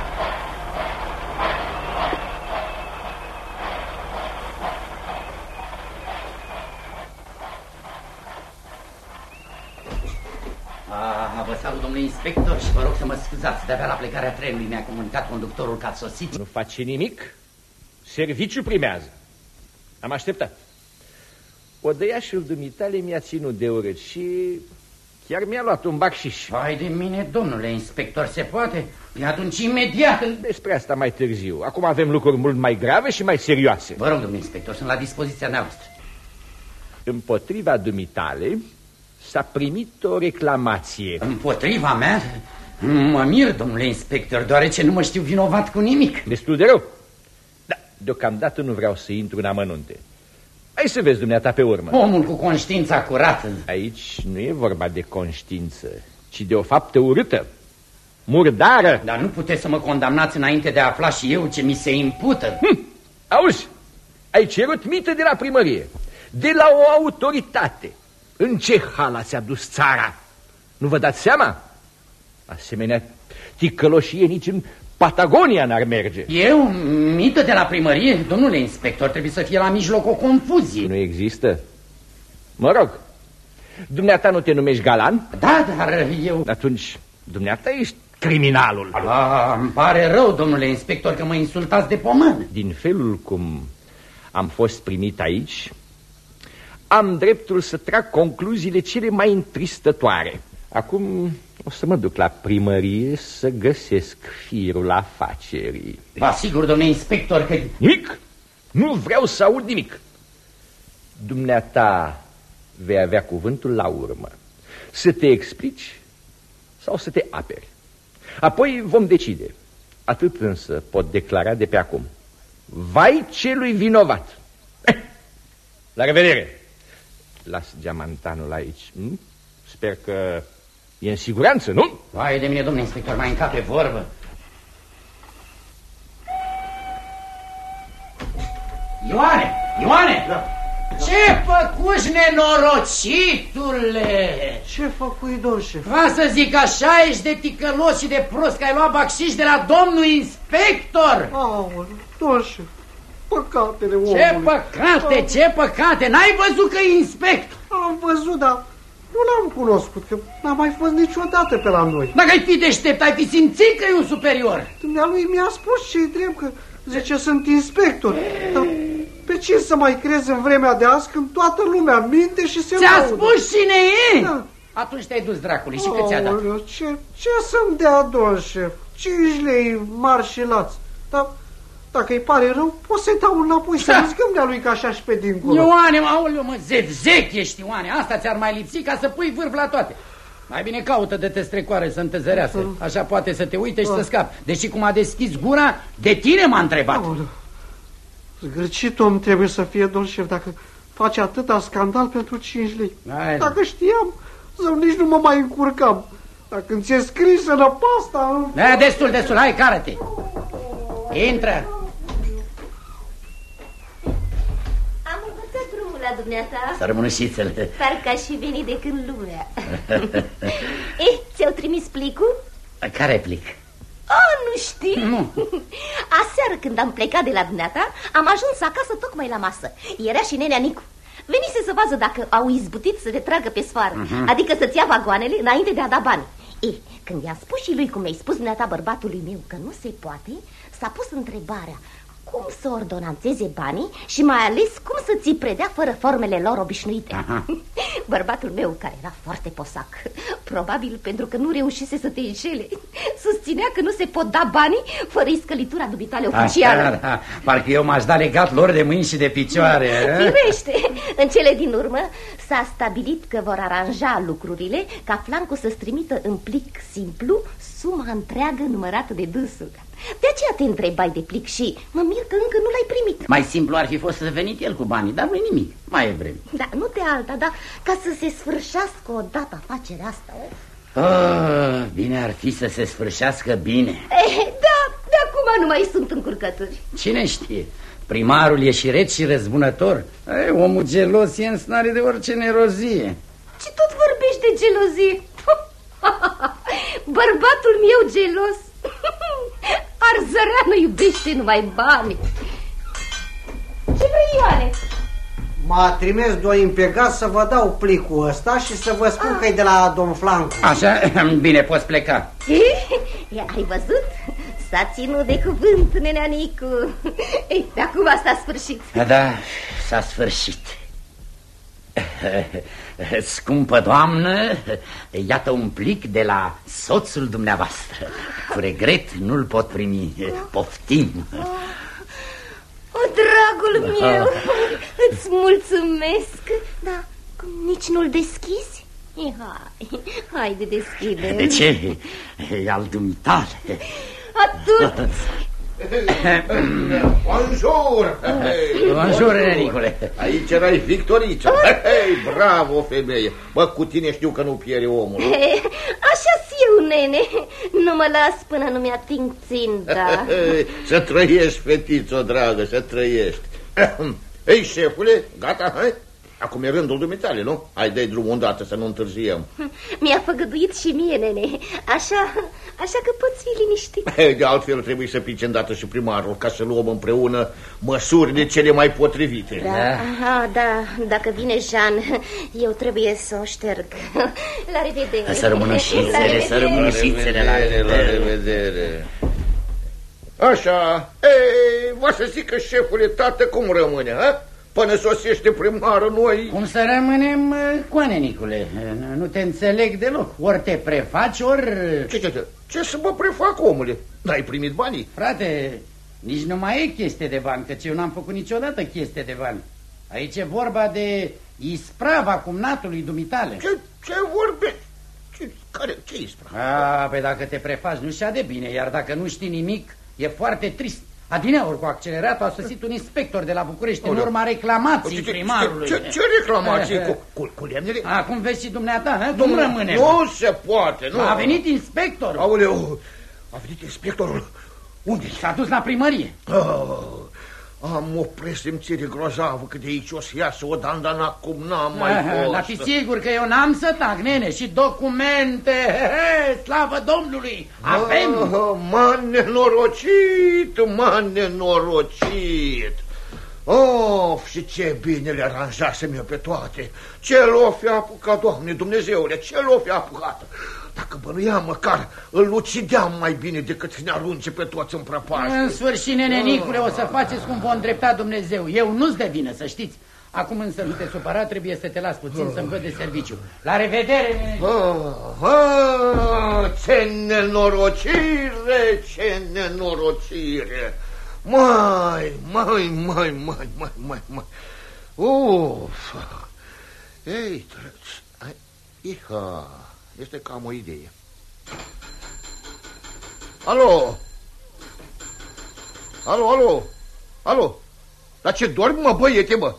Ah, vă salut, domnule inspector, și vă rog să mă scuzați. De-abia la plecarea trenului mi-a comunicat conductorul că ați sosit. Nu face nimic. Serviciu primează. Am așteptat. Odăiașul dumitale mi-a ținut de urât și chiar mi-a luat un bacșiș. Vai de mine, domnule inspector, se poate? E atunci imediat în... Despre asta mai târziu. Acum avem lucruri mult mai grave și mai serioase. Vă rog, domnule inspector, sunt la dispoziția noastră. Împotriva dumitale s-a primit o reclamație. Împotriva mea? Mă mir, domnule inspector, deoarece nu mă știu vinovat cu nimic. Destul de rău. Da, deocamdată nu vreau să intru în amănunte. Hai să vezi dumneata pe urmă. Omul cu conștiința curată. Aici nu e vorba de conștiință, ci de o faptă urâtă. Murdară. Dar nu puteți să mă condamnați înainte de a afla și eu ce mi se impută. Hm, auzi, ai cerut mită de la primărie, de la o autoritate. În ce hal ați adus țara? Nu vă dați seama? Asemenea ticăloșie nici în Patagonia n-ar merge. Eu, mită de la primărie? Domnule inspector, trebuie să fie la mijloc o confuzie. Nu există? Mă rog, dumneata nu te numești Galan? Da, dar eu... Atunci, dumneata ești criminalul. A, îmi pare rău, domnule inspector, că mă insultați de pomân. Din felul cum am fost primit aici, am dreptul să trag concluziile cele mai întristătoare. Acum o să mă duc la primărie să găsesc firul afacerii. Vă asigur, domnule inspector, că... Nimic! Nu vreau să aud nimic. Dumneata vei avea cuvântul la urmă. Să te explici sau să te aperi. Apoi vom decide. Atât însă pot declara de pe acum. Vai celui vinovat. Eh, la revedere! Las geamantanul aici. Hm? Sper că e în siguranță, nu? Vai de mine, domnule inspector, mai încape vorbă. Ioane! Ioane! Da. Ce făcuși, nenorocitule? Ce făcui, domn șef? Va să zic așa, ești de ticălos și de prost că ai luat bacșiș de la domnul inspector. Aoleu, domn șef, păcatele omului. Ce păcate, ce păcate, n-ai văzut că e inspector? Am văzut, dar nu l-am cunoscut, că n-a mai fost niciodată pe la noi. Dacă ai fi deștept, ai fi simțit că e un superior. Dumnealui mi-a spus ce-i drept, că zice sunt inspector. Dar pe ce să mai crezi în vremea de azi când toată lumea minte și se Ți-a laudă? spus cine e? Da. Atunci te-ai dus dracului și cât ți-a dat? Aoleu, Ce, ce să-mi dea, domn șef? Cinci lei mari și lați. Dar dacă îi pare rău, pot să-i dau înapoi să Da. riscăm de-a lui ca așa și pe dincolo. Ioane, mă, aoleu, mă, zec ești, Ioane, asta ți-ar mai lipsi ca să pui vârf la toate. Mai bine caută de te strecoare să întăzărească. Așa poate să te uite și să scapi. Deși cum a deschis gura, de tine m-a întrebat. Aoleu. Zgârcit om trebuie să fie, domn șef, dacă face atâta scandal pentru 5 lei. Hai, Dacă știam, zău, nici nu mă mai încurcam. Dacă îmi ți-e scris în pasta... în- Da, destul, destul, hai, cară-te. Intră. Am învățat drumul la dumneata. Să rămână șițele. Parcă aș fi venit de când lumea. eh, ți-au trimis plicul? Care plic? Oh, nu știi? Nu. Aseară când am plecat de la dumneata, am ajuns acasă tocmai la masă. Era și nenea Nicu. Venise să vadă dacă au izbutit să te tragă pe sfoară, Mhm. adică să-ți ia vagoanele înainte de a da bani. Eh, când i-am spus și lui cum mi-ai spus dumneata bărbatului meu că nu se poate, s-a pus întrebarea cum să ordonanțeze banii și mai ales cum să ți predea fără formele lor obișnuite. Aha. Bărbatul meu, care era foarte posac, probabil pentru că nu reușise să te înșele, susținea că nu se pot da banii fără iscălitura dubitale oficială. Așa, da. Parcă eu m-aș da legat lor de mâini și de picioare. eh? Firește, în cele din urmă s-a stabilit că vor aranja lucrurile ca flancul să-ți trimită în plic simplu suma întreagă numărată de dânsul. De aceea te întrebai de plic și mă mir că încă nu l-ai primit. Mai simplu ar fi fost să venit el cu banii, dar nu-i nimic. Mai e vreme. Da, nu de alta, dar ca să se sfârșească odată afacerea asta. Oh, bine ar fi să se sfârșească bine. Eh, da, de acum nu mai sunt încurcături. Cine știe? Primarul e și ret și răzbunător. E, omul gelos e în stare de orice nerozie. Ce tot vorbești de gelozie? Bărbatul meu gelos Arzăreanu iubește numai bani Ce vrei, Ioane? M-a trimis doi impegați să vă dau plicul ăsta și să vă spun că e de la domn Flancu. Așa, bine, poți pleca. Ia, ai văzut? S-a ținut de cuvânt, nenea Nicu Ei, de acum s-a sfârșit Da, s-a sfârșit. Scumpă doamnă, iată un plic de la soțul dumneavoastră. Cu regret nu-l pot primi. Poftim. O, dragul meu, îți mulțumesc Da, cum nici nu-l deschizi? Ei, Hai, hai de deschide De ce? E al dumitale. Atât Bonjour! Bonjour, Nicole. Aici erai Victoriță. Hei, bravo, femeie. Bă, cu tine știu că nu pieri omul. Eh, Așa-s eu, nene Nu mă las până nu mi-ating ținta Să trăiești, fetițo dragă, să trăiești. Ei, șefule, gata, hai? Acum e rândul dumitale, nu? Hai, dai drumul îndată să nu întârziem. Mi-a făgăduit și mie, nene Așa, așa că poți fi liniștit De altfel trebuie să pice îndată și primarul ca să luăm împreună măsurile cele mai potrivite. da, aha, da, dacă vine Jean Eu trebuie să o șterg La revedere Să rămână La șițele, revedere. să rămână șițele. La la revedere. Așa, ei, vă să zic că șefule, tată, cum rămâne, ha? Până sosește primarul noi... Cum să rămânem, uh, coane, Nicule? Nu te înțeleg deloc. Ori te prefaci, ori... Ce, ce, ce? Ce să mă prefac, omule? N-ai primit banii? Frate, nici nu mai e chestie de bani, căci eu n-am făcut niciodată chestie de bani. Aici e vorba de isprava cumnatului dumitale. Ce, ce vorbești? Ce, care, ce isprava? A, pe dacă te prefaci nu știa de bine, iar dacă nu știi nimic, e foarte trist. Adineauri cu acceleratul a sosit un inspector de la București în Aoleu. urma reclamației Ce- ce- primarului. Ce, ce reclamații? Cu, cu, cu lemnele? Acum vezi și dumneata, ha? cum rămâne? Nu se poate, nu. A venit inspectorul. Aoleu, a venit inspectorul. Unde S-a dus la primărie. Oh, am o presimțire grozavă că de aici o să iasă o dandana cum n-am mai Aha, fost. Dar fi sigur că eu n-am să tac, nene, și documente, he, he, slavă Domnului, avem. Oh, m-a nenorocit, m-a nenorocit. Of, și ce bine le aranjasem eu pe toate. Ce l-o fi apucat, Doamne Dumnezeule, ce l-o fi apucat. Dacă bănuiam măcar, îl ucideam mai bine decât să ne arunce pe toți în prăpastie. În sfârșit, nene Nicule, o să faceți cum vă îndrepta Dumnezeu. Eu nu-ți de vină, să știți. Acum însă nu te supăra, trebuie să te las puțin să-mi văd de serviciu. La revedere, nene. Ah, ah, ce nenorocire, ce nenorocire! Mai, mai, mai, mai, mai, mai, mai. Uf! Ei, drăci, ai- iha, este cam o idee. Alo? Alo, alo? Alo? Dar ce dormi, mă, băiete, mă?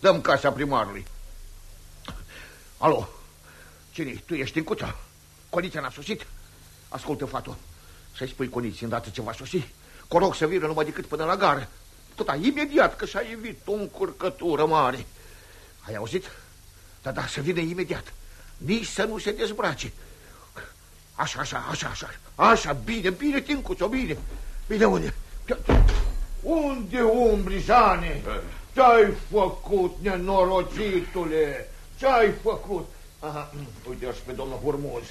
Dăm casa primarului. Alo? cine Tu ești în cuța? Conița n-a sosit? Ascultă, fatu, să-i spui Coniții îndată ce va sosi. Că rog să vină numai decât până la gară. Tot imediat, că și-a evit o încurcătură mare. Ai auzit? Da, da, să vină imediat. Nici să nu se dezbrace. Așa, așa, așa, așa. Așa, bine, bine, Tincuțo, bine. Bine, unde? Unde umbli, Jane? Ce-ai făcut, nenorocitule? Ce-ai făcut? Aha, uite și pe domnul Hurmuz.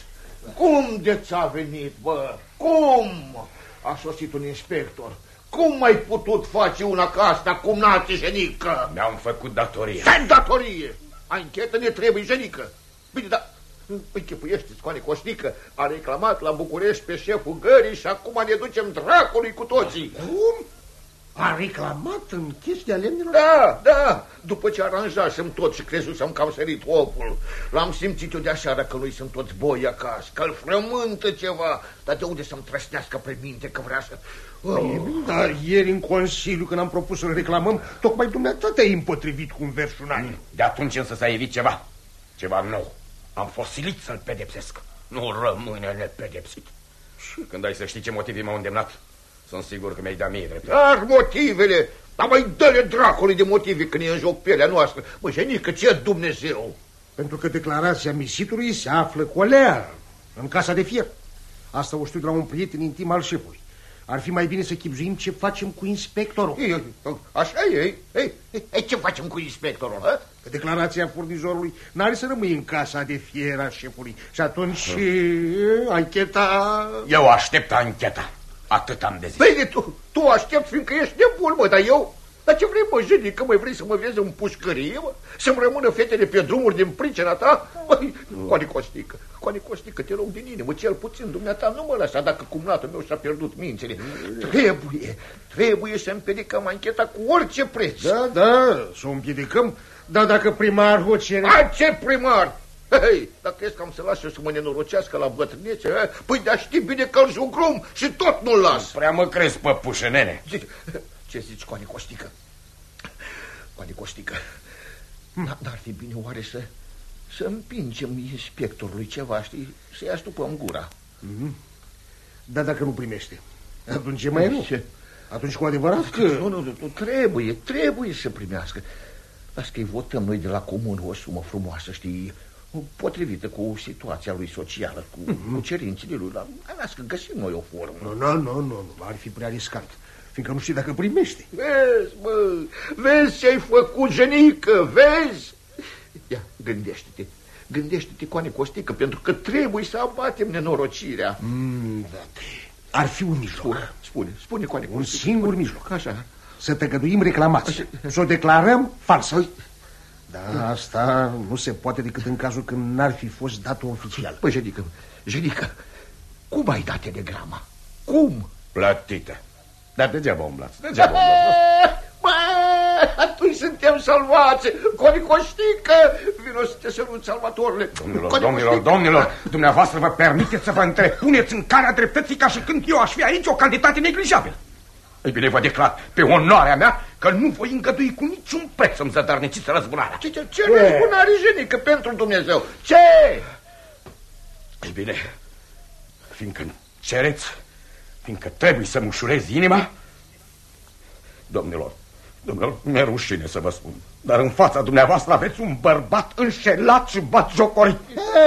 Cum de ți-a venit, bă? Cum? A sosit un inspector. Cum ai putut face una ca asta, cum nați, jenică? Mi-am făcut datoria. Ce datorie? Anchetă ne trebuie, jenică. Bine, dar închipuiește-ți, Coane Coșnică, a reclamat la București pe șeful gării și acum ne ducem dracului cu toții. Cum? A reclamat în chestia lemnilor? Da, da, după ce aranjasem tot și crezusem că am sărit opul, l-am simțit eu de așa că lui sunt toți boi acasă, că îl frământă ceva, dar de unde să-mi trăsnească pe minte că vrea să... Oh. Dar ieri în Consiliu, când am propus să-l reclamăm, tocmai dumneata te-ai împotrivit cu un versunare. De atunci însă s-a evit ceva, ceva nou. Am fost silit să-l pedepsesc. Nu rămâne nepedepsit. Și când ai să știi ce motive m-au îndemnat, sunt sigur că mi-ai dat mie dreptate. Dar motivele, dar mai dă-le dracului de motive când e în joc pielea noastră. Mă, Jenică, ce Dumnezeu? Pentru că declarația misitului se află cu olea în casa de fier. Asta o știu de la un prieten intim al șefului. Ar fi mai bine să chipzuim ce facem cu inspectorul. Ei, așa e, ei, ei, ei, ce facem cu inspectorul, hă? Că declarația furnizorului n-are să rămâie în casa de fier a șefului. Și atunci ancheta... Eu aștept ancheta. Atât am de zis. Bine, tu, tu aștept fiindcă ești nebun, mă, dar eu... Dar ce vrei, mă, Jeni, că mai vrei să mă vezi în pușcărie, mă? Să-mi rămână fetele pe drumuri din pricina ta? Măi, Coane Costică, Coane Costică, te rog din inimă, cel puțin dumneata nu mă lăsa dacă cumnatul meu și-a pierdut mințele. Trebuie, trebuie să împiedicăm ancheta cu orice preț. Da, da, să o împiedicăm, dar dacă primarul o cere... A, ce primar? Hei, dacă crezi că am să las eu să mă nenorocească la bătrânețe, he? păi de știi bine că îl jucrum și tot nu-l las. Prea mă crezi, păpușă, nene. Ce zici, Coane Costică? Coane Costică, n-ar fi bine oare să, să împingem inspectorului ceva, știi, să-i astupăm gura. Mm -hmm. Dar dacă nu primește, atunci e mai rău. Ce? Atunci cu adevărat că... Nu, nu, nu, trebuie, trebuie să primească. Las că-i votăm noi de la comun o sumă frumoasă, știi, potrivită cu situația lui socială, cu, mm -hmm. cu cerințele lui. La, las că găsim noi o formă. Nu, nu, nu, nu, nu, ar fi prea riscant, fiindcă nu știi dacă primește. Vezi, mă, vezi ce ai făcut, genică, vezi? Ia, gândește-te, gândește-te, Coane Costică, pentru că trebuie să abatem nenorocirea. Mm, da, ar fi un mijloc. Spune, spune, spune Coane Un singur mijloc. Așa. Să tăgăduim reclamați, să o declarăm falsă. Da, asta nu se poate decât în cazul când n-ar fi fost dat oficial. Păi, Jenică, Jenică, cum ai dat telegrama? Cum? Plătită. Dar degeaba umblați, degeaba umblați. Bă, atunci suntem salvați. Conicoștică, vino să te sărut, salvatorile. Domnilor, domnilor, domnilor, dumneavoastră vă permiteți să vă întrepuneți în calea dreptății ca și când eu aș fi aici o cantitate neglijabilă. Ei bine, vă declar pe onoarea mea că nu voi îngădui cu niciun preț să-mi zădărniciți răzbunarea. Ce, ce, ce răzbunare, jenică, pentru Dumnezeu? Ce? Ei bine, fiindcă cereți, fiindcă trebuie să-mi ușurez inima, domnilor, domnilor, mi-e rușine să vă spun, dar în fața dumneavoastră aveți un bărbat înșelat și batjocorit.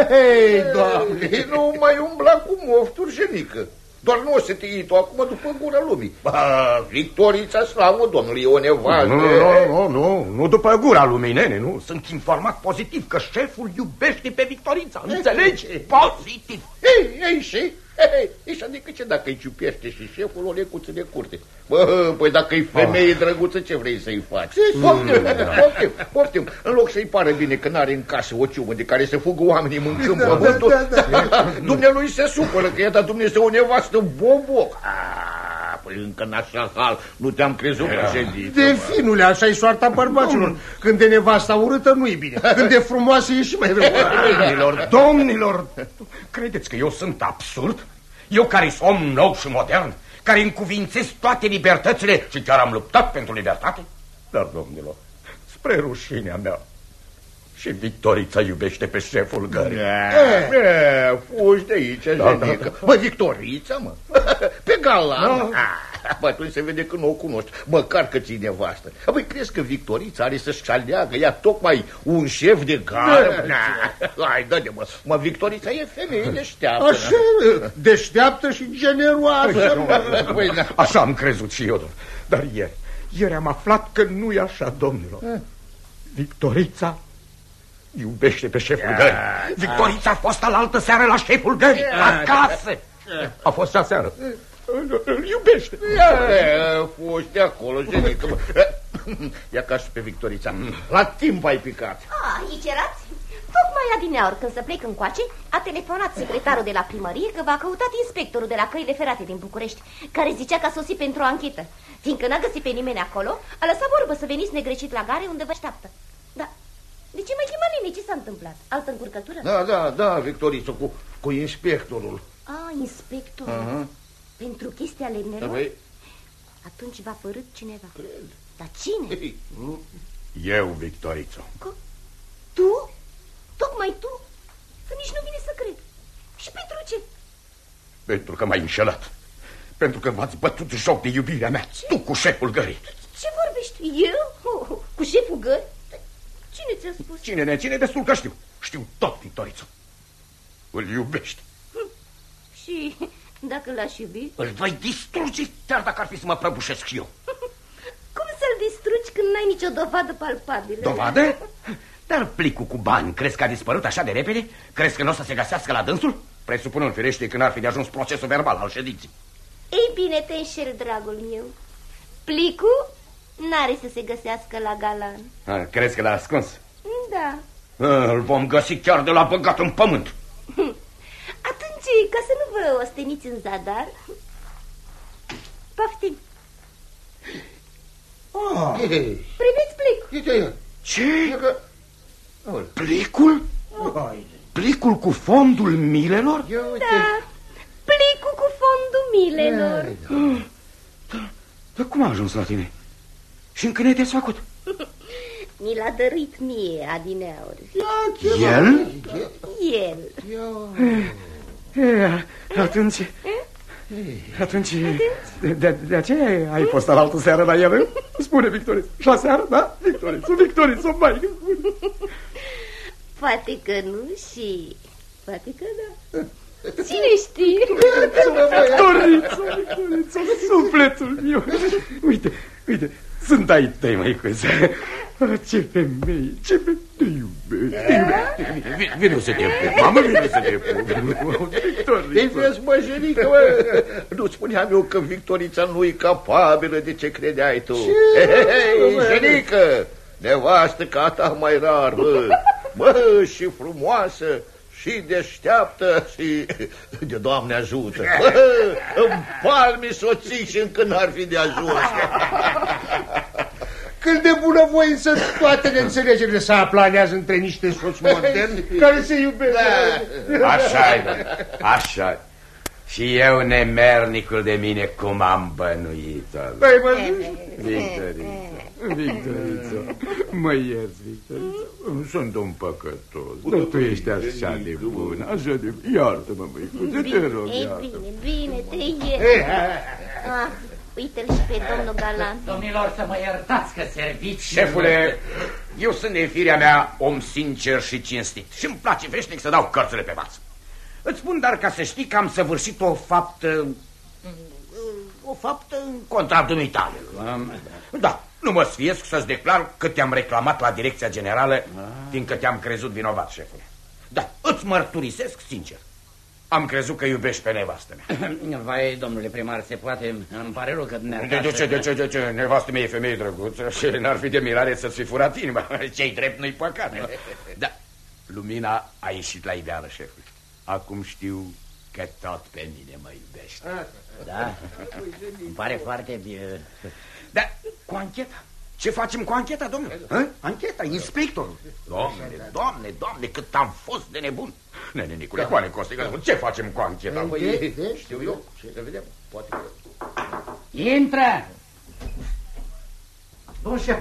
Hei, doamne, nu mai umbla cu mofturi, jenică. Doar nu o să te iei tu acum după gura lumii. Ba, Victorița, slavă Domnului, e o nevastă. Nu, nu, nu, nu, nu după gura lumii, nene, nu. Sunt informat pozitiv că șeful iubește pe Victorița, înțelegi? Pozitiv. Ei, ei, și? Ei, și adică ce dacă îi ciupește și șeful o lecuță de curte? Bă, păi dacă e femeie drăguță, ce vrei să-i faci? Poftim, poftim, poftim. În loc să-i pare bine că n-are în casă o ciumă de care să fugă oamenii mâncând da, pământul, da, da, da. Dumnealui se supără că i-a dat Dumnezeu o nevastă boboc. Ah, păi încă în așa hal nu te-am crezut președinte. De finule, așa e soarta bărbaților. Când de nevasta urâtă, nu-i bine. Când de frumoasă, e și mai rău. Domnilor, domnilor, credeți că eu sunt absurd? Eu care sunt om nou și modern, care încuvințez toate libertățile și chiar am luptat pentru libertate? Dar, domnilor, spre rușinea mea, și Victorița iubește pe șeful gării. E, fugi de aici, da, da, da. Bă, Victorița, mă, pe galan. Da. Bă, atunci se vede că nu o cunoști, măcar că ți nevastă. Băi, crezi că Victorița are să-și aleagă ea tocmai un șef de gară? Da. Hai, dă-de, mă, mă, Victorița e femeie deșteaptă. Așa, deșteaptă și generoasă. Băi, așa am crezut și eu, dar ieri, ieri am aflat că nu e așa, domnilor. Victorița iubește pe șeful gării. Victorița a fost alaltă seară la șeful gării, acasă. A fost aseară. îl iubește. Ia, foști acolo, genică. mă. Ia ca și pe Victorița. La timp ai picat. Ah, aici erați? Tocmai adineauri, când să plec încoace, a telefonat secretarul de la primărie că v-a căutat inspectorul de la căile ferate din București, care zicea că a sosit pentru o anchetă. Fiindcă n-a găsit pe nimeni acolo, a lăsat vorbă să veniți negreșit la gare unde vă așteaptă. Da. De ce mai chema nene? Ce s-a întâmplat? Altă încurcătură? Da, da, da, Victoriță, cu, cu inspectorul. A, inspectorul. Aha. Pentru chestia lemnelor? Păi, Atunci v-a părât cineva. Cred. Dar cine? Eu, Victoriță. Tu? Tocmai tu? Că nici nu vine să cred. Și pentru ce? Pentru că m-ai înșelat. Pentru că v-ați bătut joc de iubirea mea. Tu cu șeful gării. Ce vorbești? Eu? Oh, cu șeful gări? Cine ți-a spus? Cine ne ține destul că știu. Știu tot, Victoriță. Îl iubești. Și dacă l-aș iubi? Îl voi distruge chiar dacă ar fi să mă prăbușesc eu. Cum să-l distrugi când n-ai nicio dovadă palpabilă? Dovadă? Dar plicul cu bani, crezi că a dispărut așa de repede? Crezi că nu o să se găsească la dânsul? Presupunând firește că n-ar fi de ajuns procesul verbal al ședinței. Ei bine, te înșel, dragul meu. Plicul n-are să se găsească la galan. A, crezi că l-a ascuns? Da. A, îl vom găsi chiar de la băgat în pământ. Atunci, ca să nu vă osteniți în zadar, poftim. Ah. Priviți plicul. Ce? Plicul? Plicul cu fondul milelor? Da, plicul cu fondul milelor. Dar cum a ajuns la tine? Și încă ne-ai desfăcut? Mi l-a dăruit mie, adineauri. El? El. E, atunci... Atunci... De, de, de aceea ai fost la altă seară la el? Spune, Victoriț. Și la seară, da? Victoriț, Victoriț, mai Poate că nu și... Poate că da. Cine știe? Victoriță, Victoriță, sufletul meu. Uite, uite, sunt ai tăi, măicuță. Ce femei, ce femei te iubesc, te iubesc. Vine, vine să te pup, mamă, vine să te pup. Te vezi, mă, jenică, mă. Nu spuneam eu că Victorița nu e capabilă de ce credeai tu. Ce? Hei, jenică, nevastă ca ta mai rar, mă. Mă, și frumoasă, și deșteaptă și de Doamne ajută. Bă, în palmi soții și încă n-ar fi de ajuns. Cât de bunăvoință toate neînțelegerile se aplanează între niște soți moderni care se iubesc. Da. așa e, așa Și eu, nemernicul de mine, cum am bănuit-o. Păi, mă, Victoriță, Victoriță, mă ierți, Victoriță. Sunt un păcătos. Nu, tu ești așa de bun, așa de... Iartă-mă, măicuță, te rog, Ei, iartă bine, bine, te iert. Ah, uite-l și pe domnul Galan. Domnilor, să mă iertați că serviți... Șefule, eu sunt de firea mea om sincer și cinstit și îmi place veșnic să dau cărțile pe față. Îți spun dar ca să știi că am săvârșit o faptă... O faptă în contra dumitale. Da, nu mă sfiesc să-ți declar că te-am reclamat la direcția generală, fiindcă te-am crezut vinovat, șefule. Da, îți mărturisesc sincer. Am crezut că iubești pe nevastă mea. Vai, domnule primar, se poate... Îmi pare rău că De, dumneavoastră... de ce, de ce, de ce? Nevastă mea e femeie drăguță și n-ar fi de mirare să-ți fi furat inima. Ce-i drept, nu-i păcat. Da, lumina a ieșit la ideală, șefule. Acum știu că tot pe mine mă iubești. Da, îmi pare foarte bine. Da, cu ancheta. Ce facem cu ancheta, domnule? Hă? Ancheta, inspectorul. Doamne, doamne, doamne, cât am fost de nebun. Nene, Nicule, Coane, Costică, ce facem cu ancheta? Păi, știu eu, să vedem, poate că... Intră! Domnul șef,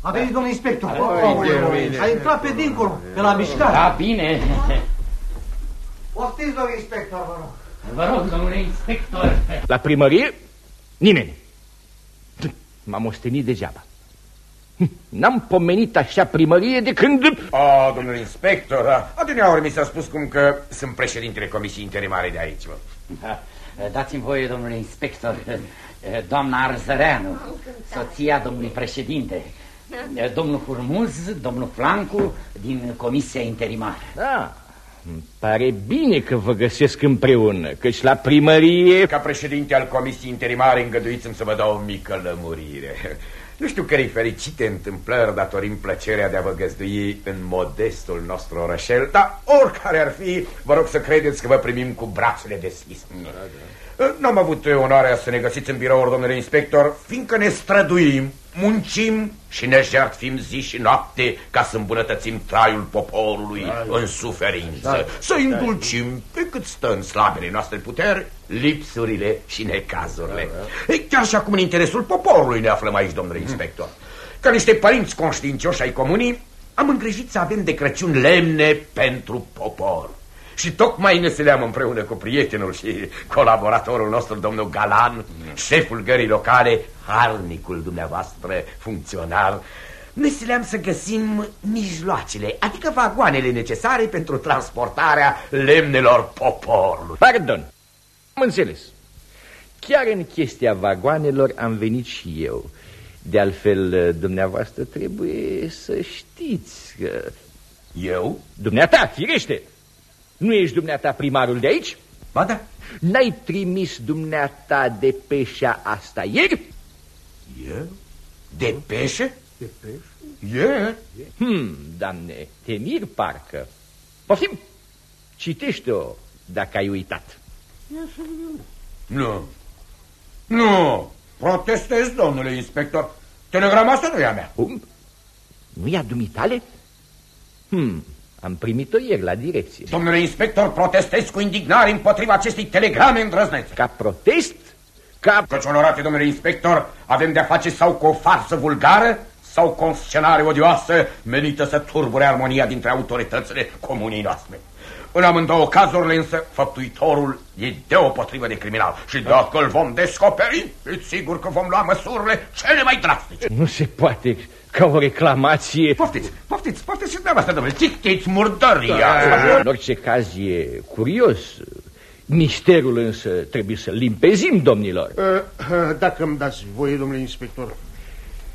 a venit domnul inspector. Aoleu, bine. A intrat pe dincolo, de la mișcare. Da, bine. Poftiți, domnul inspector, vă rog. Vă rog, domnule inspector. La primărie, nimeni. M-am ostenit degeaba. N-am pomenit așa primărie de când... A, domnule inspector, a, adineaori mi s-a spus cum că sunt președintele comisiei interimare de aici, mă. Da, Dați-mi voie, domnule inspector, doamna Arzăreanu, soția domnului președinte, domnul Hurmuz, domnul Flancu, din Comisia Interimară. Da, îmi pare bine că vă găsesc împreună, căci la primărie... Ca președinte al comisiei interimare îngăduiți-mi să vă dau o mică lămurire. Nu știu cărei fericite întâmplări datorim plăcerea de a vă găzdui în modestul nostru orășel, dar oricare ar fi, vă rog să credeți că vă primim cu brațele deschise. Da, da. N-am avut onoarea să ne găsiți în birou, domnule inspector, fiindcă ne străduim muncim și ne jertfim zi și noapte ca să îmbunătățim traiul poporului da, în suferință, da, să indulcim da. pe cât stă în slabele noastre puteri lipsurile și necazurile. Da, da. Chiar și acum în interesul poporului ne aflăm aici, domnule hmm. inspector. Ca niște părinți conștiincioși ai comunii, am îngrijit să avem de Crăciun lemne pentru popor. Și tocmai ne seleam împreună cu prietenul și colaboratorul nostru, domnul Galan, șeful gării locale, harnicul dumneavoastră funcționar, ne sileam să găsim mijloacele, adică vagoanele necesare pentru transportarea lemnelor poporului. Pardon, am înțeles. Chiar în chestia vagoanelor am venit și eu. De altfel, dumneavoastră trebuie să știți că... Eu? Dumneata, firește! Nu ești dumneata primarul de aici? Ba da. N-ai trimis dumneata de peșa asta ieri? Eu? De peșe? De peșe? Ieri? Hmm, doamne, te mir parcă. Poftim, citește-o dacă ai uitat. Nu. Nu. Protestez, domnule inspector. Telegrama asta nu e a mea. Cum? Nu e a dumitale? Hmm, am primit-o ieri la direcție. Domnule inspector, protestez cu indignare împotriva acestei telegrame îndrăznețe. Ca protest? Ca... Căci, onorate domnule inspector, avem de-a face sau cu o farsă vulgară sau cu o scenare odioasă menită să turbure armonia dintre autoritățile comunii noastre. În amândouă cazurile însă, făptuitorul e deopotrivă de criminal și dacă îl vom descoperi, e sigur că vom lua măsurile cele mai drastice. Nu se poate ca o reclamație... Poftiți, poftiți, poftiți și dumneavoastră, domnule, citiți murdăria. Da. În orice caz e curios. Misterul însă trebuie să limpezim, domnilor. Uh, uh, dacă îmi dați voie, domnule inspector,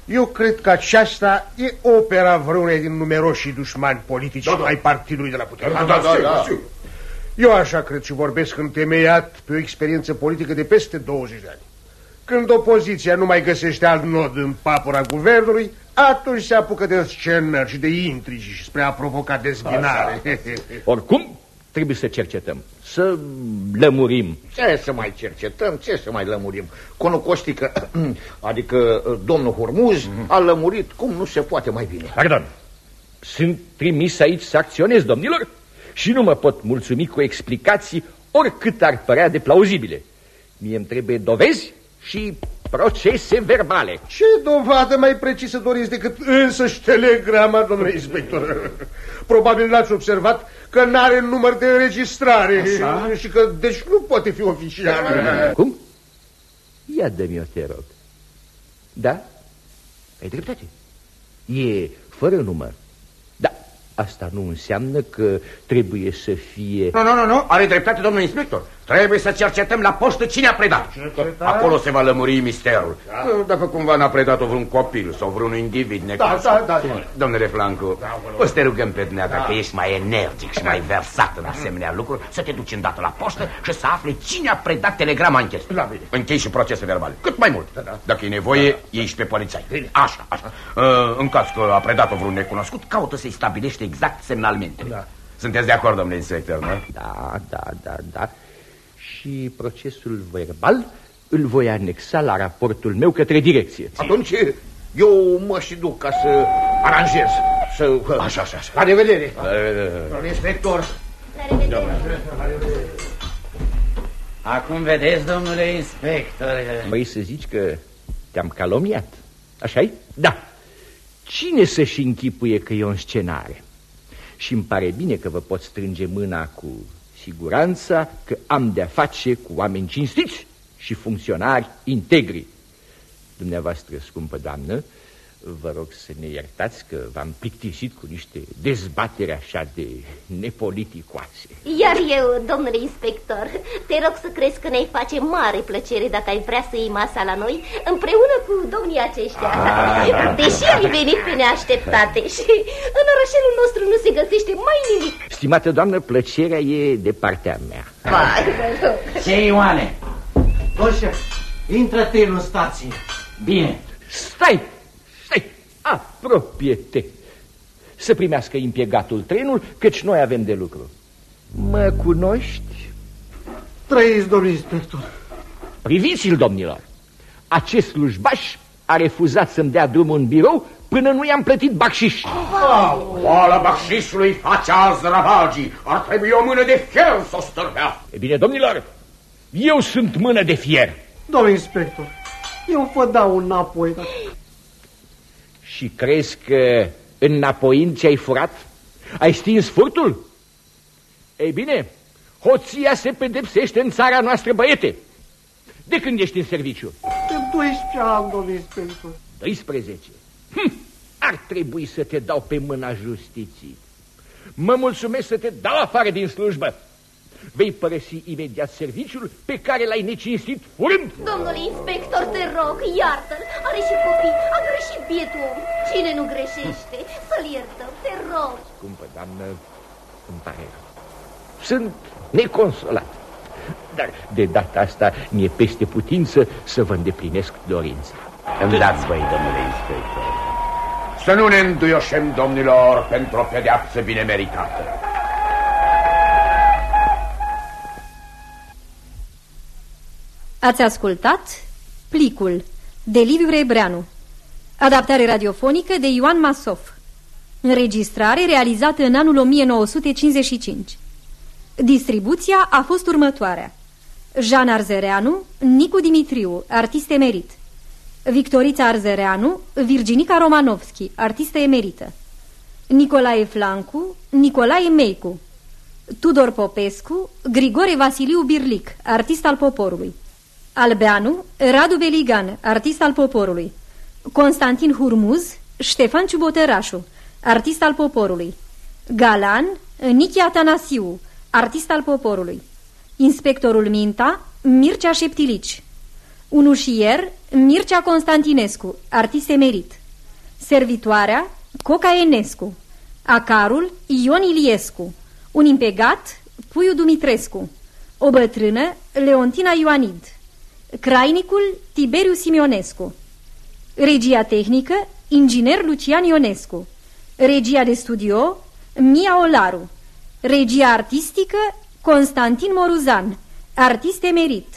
eu cred că aceasta e opera vreunei din numeroșii dușmani politici da, da. ai partidului de la putere. Da, da, da, da, da. Eu așa cred și vorbesc întemeiat pe o experiență politică de peste 20 de ani. Când opoziția nu mai găsește alt nod în papura guvernului, atunci se apucă de scenări și de intrigi și spre a provoca dezbinare. Oricum, trebuie să cercetăm, să lămurim. Ce să mai cercetăm, ce să mai lămurim? Conocostică, adică uh, domnul Hormuz mm -hmm. a lămurit cum nu se poate mai bine. Pardon, sunt trimis aici să acționez, domnilor, și nu mă pot mulțumi cu explicații oricât ar părea de plauzibile. Mie îmi trebuie dovezi și procese verbale. Ce dovadă mai precisă doriți decât însăși telegrama, domnule inspector? Probabil n-ați observat că n-are număr de înregistrare Așa? și că deci nu poate fi oficial. Cum? Ia dă-mi-o, te rog. Da? Ai dreptate. E fără număr. Asta nu înseamnă că trebuie să fie... Nu, nu, nu, nu, are dreptate domnul inspector. Trebuie să cercetăm la poștă cine a predat. Acolo se va lămuri misterul. Da. Dacă cumva n-a predat-o vreun copil sau vreun individ necas. Da, da, da. Domnule Flancu, da, o să te rugăm pe dumneata da. că ești mai energic și mai versat în asemenea lucruri, să te duci îndată la poștă și să afli cine a predat telegrama în chestie. Da, bine. Închei și procese verbale. Cât mai mult. Da, da. Dacă e nevoie, da, da. ești pe polițai. Bine. Așa, așa. Uh, în caz că a predat-o vreun necunoscut, caută să-i stabilește exact semnalmente. Da. Sunteți de acord, domnule inspector, nu? Da, da, da, da și procesul verbal îl voi anexa la raportul meu către direcție. Atunci eu mă și duc ca să aranjez. Să... Așa, așa, așa. La revedere. La revedere. Domnul inspector. La revedere. Acum vedeți, domnule inspector... Vrei să zici că te-am calomniat, așa-i? Da. Cine să-și închipuie că e o scenare? Și îmi pare bine că vă pot strânge mâna cu siguranța că am de-a face cu oameni cinstiți și funcționari integri. Dumneavoastră, scumpă doamnă, Vă rog să ne iertați că v-am plictisit cu niște dezbatere așa de nepoliticoase. Iar eu, domnule inspector, te rog să crezi că ne-ai face mare plăcere dacă ai vrea să iei masa la noi împreună cu domnii aceștia. Ah. Deși ai venit pe neașteptate și în orășelul nostru nu se găsește mai nimic. Stimată doamnă, plăcerea e de partea mea. Vai, Ce, Ioane? Domnule, intră trenul în stație. Bine. Stai! Apropie-te! Să primească impiegatul trenul, căci noi avem de lucru. Mă cunoști? Trăiți, domnul inspector. Priviți-l, domnilor! Acest slujbaș a refuzat să-mi dea drumul în birou până nu i-am plătit bacșiș. Oala bacșișului face azi ravagii. Ar trebui o mână de fier să o stârbească. E bine, domnilor, eu sunt mână de fier. Domnul inspector, eu vă dau înapoi. Dar... Și crezi că înapoind ce ai furat, ai stins furtul? Ei bine, hoția se pedepsește în țara noastră, băiete. De când ești în serviciu? De 12 ani, domnul inspector. 12? Hm, ar trebui să te dau pe mâna justiției. Mă mulțumesc să te dau afară din slujbă. Vei părăsi imediat serviciul pe care l-ai necinstit furând. Domnule inspector, te rog, iartă-l. Are și copii, a greșit bietul om. Cine nu greșește? Să-l iertăm, te rog. Scumpă doamnă, îmi pare rău. Sunt neconsolat. Dar de data asta mi-e peste putință să vă îndeplinesc dorința. Îmi dați voi, domnule inspector. Să nu ne înduioșem, domnilor, pentru o pedeapsă bine meritată. Ați ascultat Plicul de Liviu Rebreanu. Adaptare radiofonică de Ioan Masov Înregistrare realizată în anul 1955 Distribuția a fost următoarea. Jean Arzereanu, Nicu Dimitriu, artist emerit. Victorița Arzereanu, Virginica Romanovski, artistă emerită. Nicolae Flancu, Nicolae Meicu. Tudor Popescu, Grigore Vasiliu Birlic, artist al poporului Albeanu, Radu Beligan, artist al poporului Constantin Hurmuz, Ștefan Ciuboterașu, artist al poporului Galan, Nichi Atanasiu, artist al poporului Inspectorul Minta, Mircea Șeptilici Un ușier, Mircea Constantinescu, artist emerit Servitoarea, Coca Enescu Acarul, Ion Iliescu Un impegat, Puiu Dumitrescu O bătrână, Leontina Ioanid Crainicul Tiberiu Simionescu. Regia tehnică Inginer Lucian Ionescu. Regia de studio Mia Olaru. Regia artistică Constantin Moruzan. Artist emerit